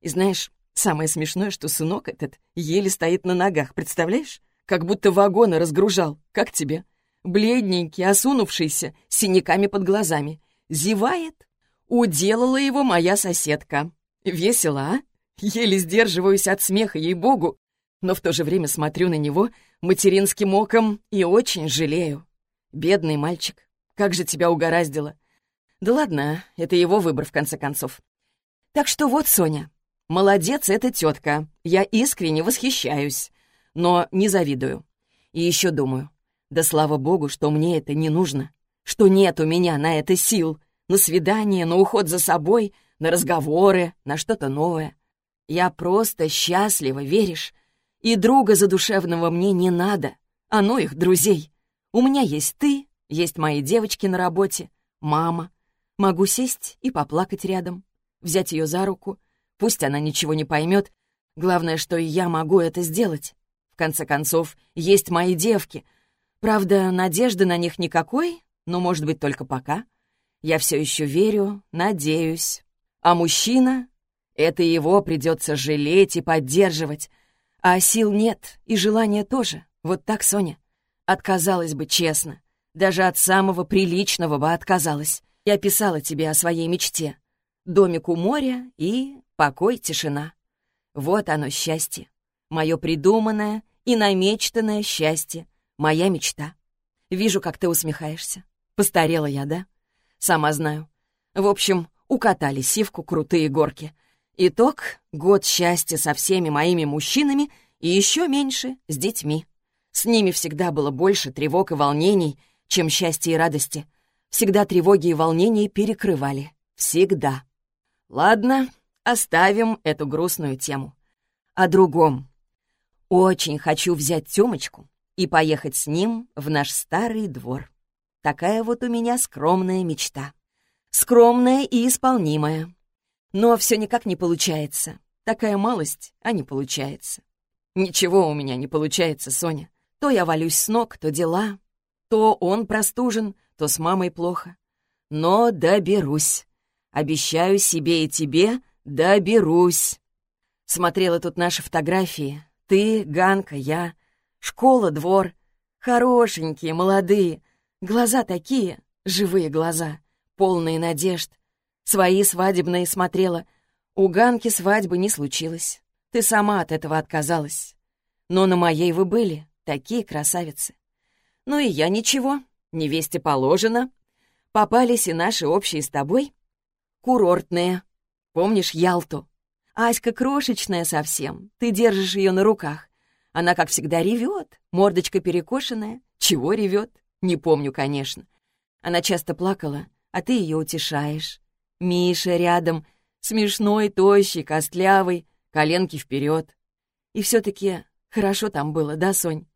A: И знаешь, самое смешное, что сынок этот еле стоит на ногах, представляешь? Как будто вагоны разгружал. Как тебе? Бледненький, осунувшийся, синяками под глазами. Зевает. Уделала его моя соседка. Весело, а? Еле сдерживаюсь от смеха, ей-богу но в то же время смотрю на него материнским оком и очень жалею. Бедный мальчик, как же тебя угораздило. Да ладно, это его выбор, в конце концов. Так что вот, Соня, молодец эта тетка, я искренне восхищаюсь, но не завидую. И еще думаю, да слава богу, что мне это не нужно, что нет у меня на это сил, на свидание, на уход за собой, на разговоры, на что-то новое. Я просто счастлива, веришь? И друга задушевного мне не надо, а ну их, друзей. У меня есть ты, есть мои девочки на работе, мама. Могу сесть и поплакать рядом, взять ее за руку. Пусть она ничего не поймет, Главное, что и я могу это сделать. В конце концов, есть мои девки. Правда, надежды на них никакой, но, может быть, только пока. Я все еще верю, надеюсь. А мужчина? Это его придется жалеть и поддерживать. А сил нет, и желания тоже. Вот так, Соня. Отказалась бы честно. Даже от самого приличного бы отказалась. Я писала тебе о своей мечте. Домик у моря и покой, тишина. Вот оно счастье. Мое придуманное и намечтанное счастье. Моя мечта. Вижу, как ты усмехаешься. Постарела я, да? Сама знаю. В общем, укатали сивку крутые горки. Итог — год счастья со всеми моими мужчинами и еще меньше с детьми. С ними всегда было больше тревог и волнений, чем счастья и радости. Всегда тревоги и волнения перекрывали. Всегда. Ладно, оставим эту грустную тему. О другом. Очень хочу взять Тёмочку и поехать с ним в наш старый двор. Такая вот у меня скромная мечта. Скромная и исполнимая. Но все никак не получается. Такая малость, а не получается. Ничего у меня не получается, Соня. То я валюсь с ног, то дела. То он простужен, то с мамой плохо. Но доберусь. Обещаю себе и тебе, доберусь. Смотрела тут наши фотографии. Ты, Ганка, я. Школа, двор. Хорошенькие, молодые. Глаза такие, живые глаза, полные надежд. Свои свадебные смотрела. У Ганки свадьбы не случилось. Ты сама от этого отказалась. Но на моей вы были, такие красавицы. Ну и я ничего, невесте положено. Попались и наши общие с тобой. Курортные. Помнишь Ялту? Аська крошечная совсем, ты держишь ее на руках. Она, как всегда, ревет, мордочка перекошенная. Чего ревет? Не помню, конечно. Она часто плакала, а ты ее утешаешь. Миша рядом, смешной, тощий, костлявый, коленки вперед. И все-таки хорошо там было, да, Сонь?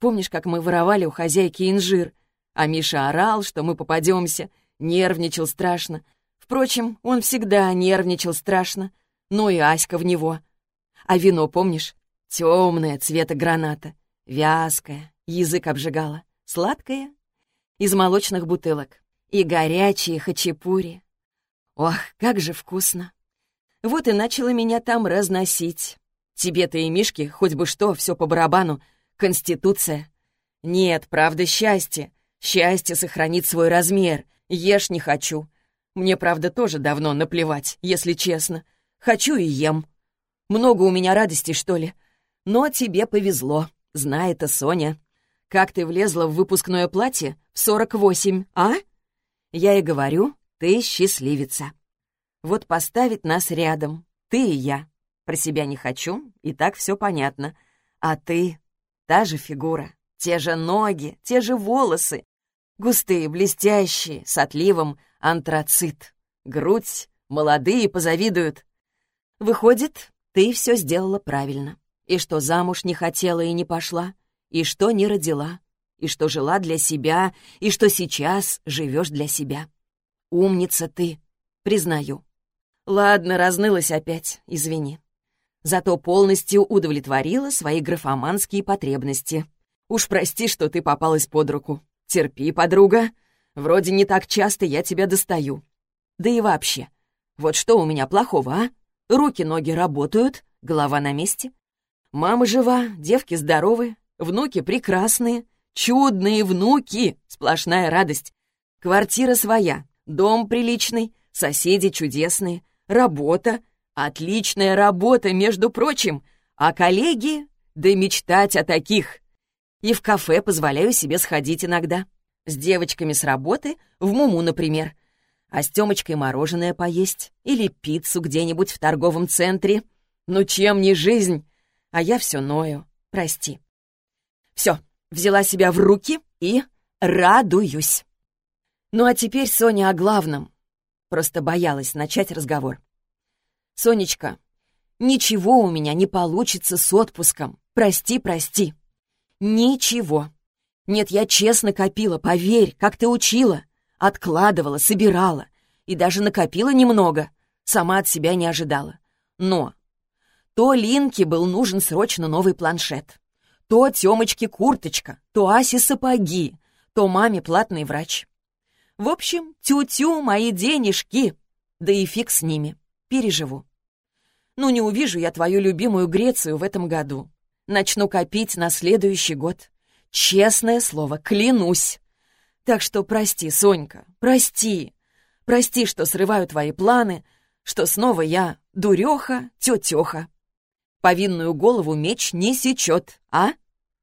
A: Помнишь, как мы воровали у хозяйки инжир? А Миша орал, что мы попадемся, нервничал страшно. Впрочем, он всегда нервничал страшно, но и Аська в него. А вино, помнишь? Темное, цвета граната, вязкое, язык обжигало. Сладкое? Из молочных бутылок. И горячие хачапури. Ох, как же вкусно. Вот и начало меня там разносить. Тебе-то и Мишке хоть бы что, все по барабану. Конституция. Нет, правда, счастье. Счастье сохранит свой размер. Ешь не хочу. Мне, правда, тоже давно наплевать, если честно. Хочу и ем. Много у меня радости, что ли. Но тебе повезло, знает это Соня. Как ты влезла в выпускное платье в 48, а? Я и говорю, ты счастливица. Вот поставить нас рядом, ты и я. Про себя не хочу, и так все понятно. А ты — та же фигура, те же ноги, те же волосы. Густые, блестящие, с отливом антрацит. Грудь, молодые позавидуют. Выходит, ты все сделала правильно. И что замуж не хотела и не пошла, и что не родила, и что жила для себя, и что сейчас живешь для себя. Умница ты, признаю. Ладно, разнылась опять, извини. Зато полностью удовлетворила свои графоманские потребности. Уж прости, что ты попалась под руку. Терпи, подруга. Вроде не так часто я тебя достаю. Да и вообще, вот что у меня плохого, а? Руки-ноги работают, голова на месте. Мама жива, девки здоровы, Внуки прекрасные, чудные внуки, сплошная радость. Квартира своя, дом приличный, соседи чудесные, работа, отличная работа, между прочим, а коллеги, да мечтать о таких. И в кафе позволяю себе сходить иногда. С девочками с работы, в Муму, например. А с Тёмочкой мороженое поесть или пиццу где-нибудь в торговом центре. Ну чем не жизнь? А я все ною, прости. Все, взяла себя в руки и радуюсь. Ну а теперь, Соня, о главном. Просто боялась начать разговор. Сонечка, ничего у меня не получится с отпуском. Прости, прости. Ничего. Нет, я честно копила, поверь, как ты учила. Откладывала, собирала. И даже накопила немного. Сама от себя не ожидала. Но То Линке был нужен срочно новый планшет, то Тёмочке курточка, то Асе сапоги, то маме платный врач. В общем, тю-тю, мои денежки. Да и фиг с ними. Переживу. Ну, не увижу я твою любимую Грецию в этом году. Начну копить на следующий год. Честное слово, клянусь. Так что прости, Сонька, прости. Прости, что срываю твои планы, что снова я дуреха, тетеха. Повинную голову меч не сечет, а?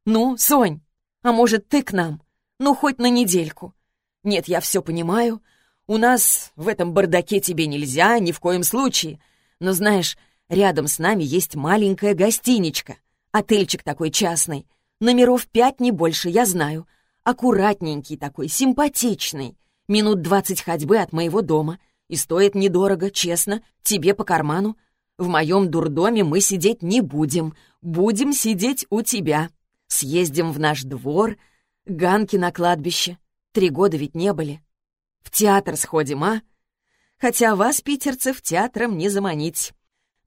A: Ну, Сонь, а может, ты к нам? Ну, хоть на недельку. Нет, я все понимаю. У нас в этом бардаке тебе нельзя, ни в коем случае. Но знаешь, рядом с нами есть маленькая гостиничка. Отельчик такой частный. Номеров пять, не больше, я знаю. Аккуратненький такой, симпатичный. Минут двадцать ходьбы от моего дома. И стоит недорого, честно, тебе по карману. В моем дурдоме мы сидеть не будем. Будем сидеть у тебя. Съездим в наш двор, ганки на кладбище. Три года ведь не были. В театр сходим, а? Хотя вас, питерцев, театром не заманить.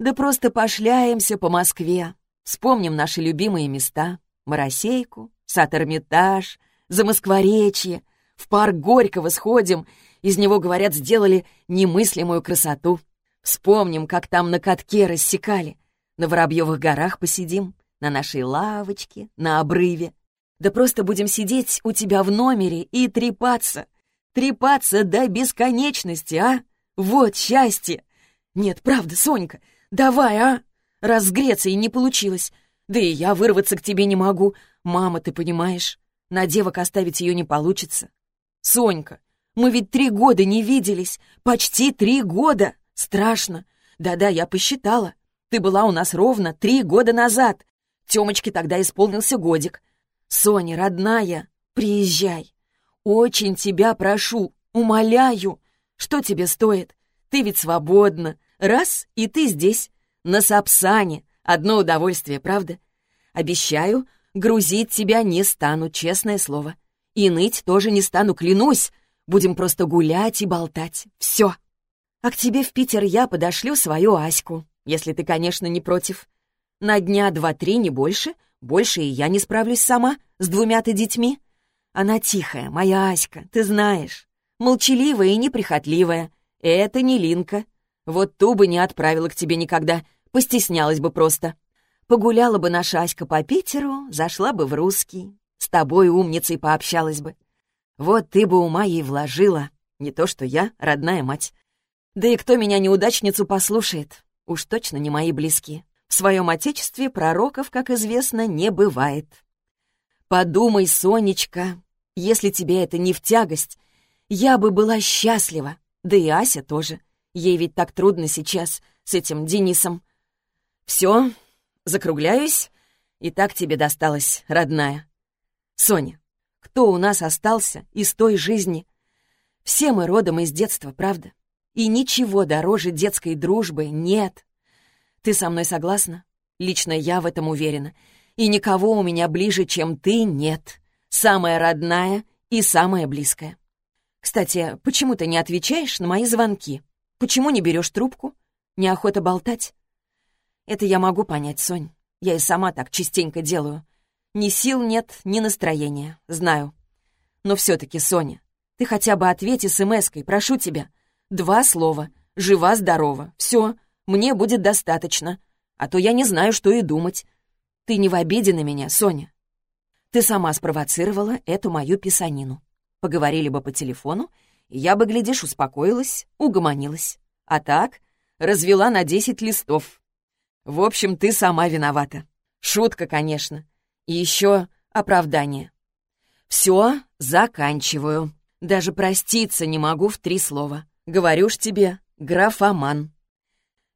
A: Да просто пошляемся по Москве. Вспомним наши любимые места. Моросейку, Сад-Эрмитаж, Замоскворечье. В парк Горького сходим. Из него, говорят, сделали немыслимую красоту. Вспомним, как там на катке рассекали. На Воробьевых горах посидим, на нашей лавочке, на обрыве. Да просто будем сидеть у тебя в номере и трепаться. Трепаться до бесконечности, а? Вот счастье! Нет, правда, Сонька, давай, а? Раз с Грецией не получилось. Да и я вырваться к тебе не могу. Мама, ты понимаешь? На девок оставить ее не получится. Сонька, мы ведь три года не виделись. Почти три года. Страшно. Да-да, я посчитала. Ты была у нас ровно три года назад. Тёмочке тогда исполнился годик. Соня, родная, приезжай. Очень тебя прошу, умоляю. Что тебе стоит? Ты ведь свободна. Раз, и ты здесь, на Сапсане. Одно удовольствие, правда? Обещаю, грузить тебя не стану, честное слово. И ныть тоже не стану, клянусь. Будем просто гулять и болтать. Все. А к тебе в Питер я подошлю свою Аську, если ты, конечно, не против. На дня два-три, не больше, больше и я не справлюсь сама с двумя-то детьми. Она тихая, моя Аська, ты знаешь. Молчаливая и неприхотливая. Это не Линка. Вот ту бы не отправила к тебе никогда, постеснялась бы просто. Погуляла бы наша Аська по Питеру, зашла бы в русский. С тобой умницей пообщалась бы. Вот ты бы ума ей вложила. Не то что я, родная мать. Да и кто меня неудачницу послушает? Уж точно не мои близкие. В своем отечестве пророков, как известно, не бывает. Подумай, Сонечка, если тебе это не в тягость, я бы была счастлива. Да и Ася тоже. Ей ведь так трудно сейчас с этим Денисом. Все, закругляюсь, и так тебе досталось, родная. Соня, кто у нас остался из той жизни? Все мы родом из детства, правда? И ничего дороже детской дружбы нет. Ты со мной согласна? Лично я в этом уверена. И никого у меня ближе, чем ты, нет. Самая родная и самая близкая. Кстати, почему ты не отвечаешь на мои звонки? Почему не берешь трубку? Неохота болтать? Это я могу понять, Сонь. Я и сама так частенько делаю. Ни сил нет, ни настроения, знаю. Но все-таки, Соня, ты хотя бы ответь смс-кой, прошу тебя. Два слова. Жива-здорова. Все, мне будет достаточно. А то я не знаю, что и думать. Ты не в обиде на меня, Соня. Ты сама спровоцировала эту мою писанину. Поговорили бы по телефону, и я бы, глядишь, успокоилась, угомонилась. А так, развела на десять листов. В общем, ты сама виновата. Шутка, конечно. И еще оправдание. Все, заканчиваю. Даже проститься не могу в три слова. Говорю ж тебе, графоман.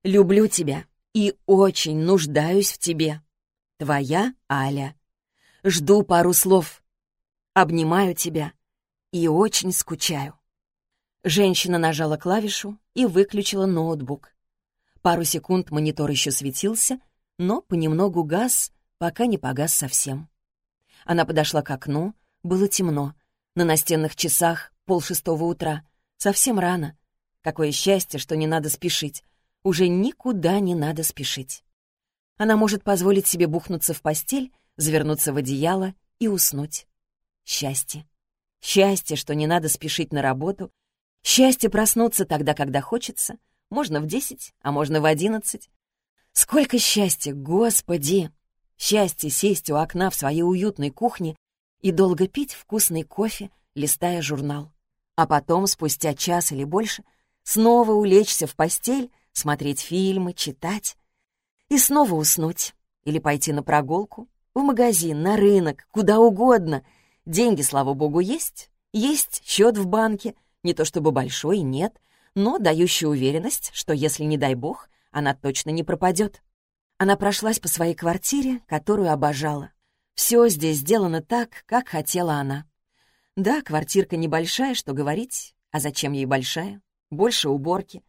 A: Люблю тебя и очень нуждаюсь в тебе. Твоя Аля. Жду пару слов. Обнимаю тебя и очень скучаю. Женщина нажала клавишу и выключила ноутбук. Пару секунд монитор еще светился, но понемногу газ, пока не погас совсем. Она подошла к окну, было темно. На настенных часах полшестого утра. Совсем рано. Какое счастье, что не надо спешить уже никуда не надо спешить. Она может позволить себе бухнуться в постель, завернуться в одеяло и уснуть. Счастье. Счастье, что не надо спешить на работу. Счастье проснуться тогда, когда хочется. Можно в десять, а можно в одиннадцать. Сколько счастья, Господи! Счастье сесть у окна в своей уютной кухне и долго пить вкусный кофе, листая журнал. А потом, спустя час или больше, снова улечься в постель, смотреть фильмы, читать и снова уснуть. Или пойти на прогулку, в магазин, на рынок, куда угодно. Деньги, слава богу, есть. Есть счет в банке, не то чтобы большой, нет, но дающий уверенность, что если, не дай бог, она точно не пропадет. Она прошлась по своей квартире, которую обожала. Все здесь сделано так, как хотела она. Да, квартирка небольшая, что говорить, а зачем ей большая? Больше уборки.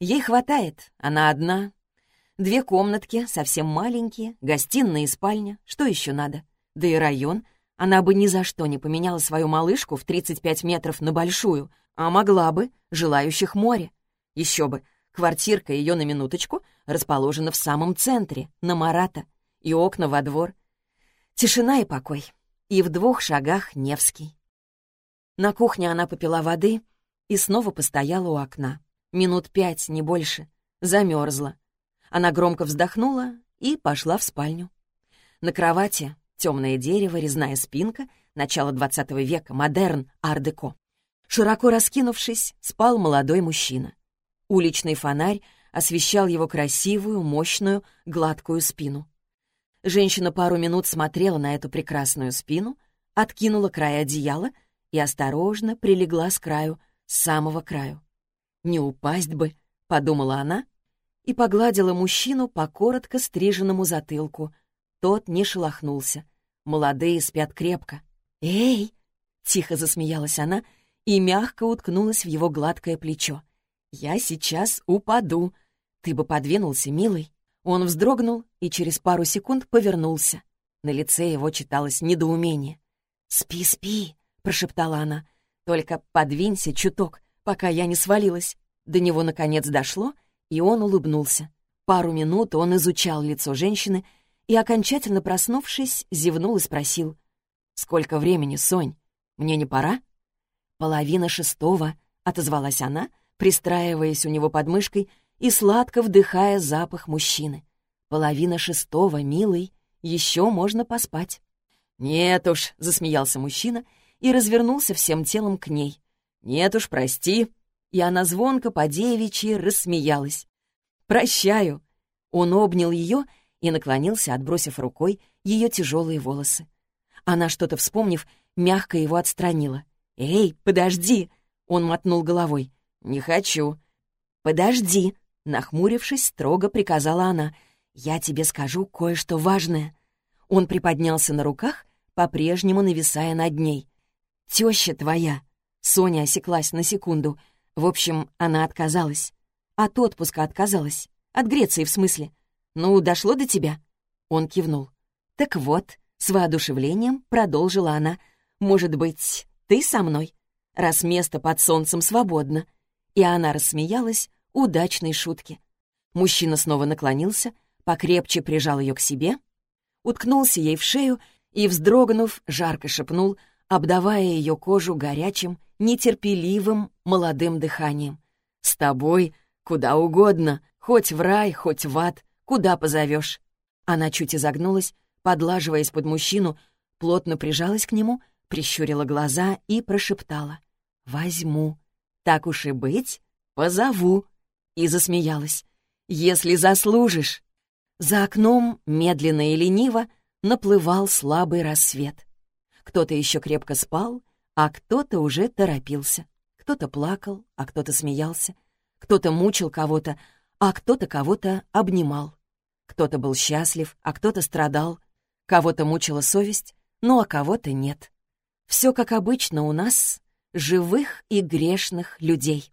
A: Ей хватает, она одна. Две комнатки, совсем маленькие, гостиная и спальня. Что еще надо? Да и район. Она бы ни за что не поменяла свою малышку в 35 метров на большую, а могла бы, желающих море. Еще бы, квартирка ее на минуточку расположена в самом центре, на Марата, и окна во двор. Тишина и покой. И в двух шагах Невский. На кухне она попила воды и снова постояла у окна. Минут пять, не больше. Замерзла. Она громко вздохнула и пошла в спальню. На кровати темное дерево, резная спинка, начало XX века, модерн, ар-деко. Широко раскинувшись, спал молодой мужчина. Уличный фонарь освещал его красивую, мощную, гладкую спину. Женщина пару минут смотрела на эту прекрасную спину, откинула край одеяла и осторожно прилегла с краю, с самого краю. «Не упасть бы», — подумала она и погладила мужчину по коротко стриженному затылку. Тот не шелохнулся. Молодые спят крепко. «Эй!» — тихо засмеялась она и мягко уткнулась в его гладкое плечо. «Я сейчас упаду. Ты бы подвинулся, милый». Он вздрогнул и через пару секунд повернулся. На лице его читалось недоумение. «Спи, спи!» — прошептала она. «Только подвинься чуток, пока я не свалилась». До него, наконец, дошло, и он улыбнулся. Пару минут он изучал лицо женщины и, окончательно проснувшись, зевнул и спросил. «Сколько времени, Сонь? Мне не пора?» «Половина шестого», — отозвалась она, пристраиваясь у него под мышкой и сладко вдыхая запах мужчины. «Половина шестого, милый, еще можно поспать». «Нет уж», — засмеялся мужчина и развернулся всем телом к ней. «Нет уж, прости, и она звонко по девичьи рассмеялась. «Прощаю!» Он обнял ее и наклонился, отбросив рукой ее тяжелые волосы. Она, что-то вспомнив, мягко его отстранила. «Эй, подожди!» Он мотнул головой. «Не хочу». «Подожди!» Нахмурившись, строго приказала она. «Я тебе скажу кое-что важное». Он приподнялся на руках, по-прежнему нависая над ней. «Теща твоя!» Соня осеклась на секунду — в общем, она отказалась. От отпуска отказалась. От Греции, в смысле. «Ну, дошло до тебя?» Он кивнул. «Так вот», — с воодушевлением продолжила она, «может быть, ты со мной, раз место под солнцем свободно». И она рассмеялась удачной шутке. Мужчина снова наклонился, покрепче прижал ее к себе, уткнулся ей в шею и, вздрогнув, жарко шепнул, обдавая ее кожу горячим, нетерпеливым молодым дыханием. «С тобой куда угодно, хоть в рай, хоть в ад, куда позовешь». Она чуть изогнулась, подлаживаясь под мужчину, плотно прижалась к нему, прищурила глаза и прошептала. «Возьму. Так уж и быть, позову». И засмеялась. «Если заслужишь». За окном, медленно и лениво, наплывал слабый рассвет. Кто-то еще крепко спал, а кто-то уже торопился. Кто-то плакал, а кто-то смеялся. Кто-то мучил кого-то, а кто-то кого-то обнимал. Кто-то был счастлив, а кто-то страдал. Кого-то мучила совесть, ну а кого-то нет. Все как обычно у нас, живых и грешных людей.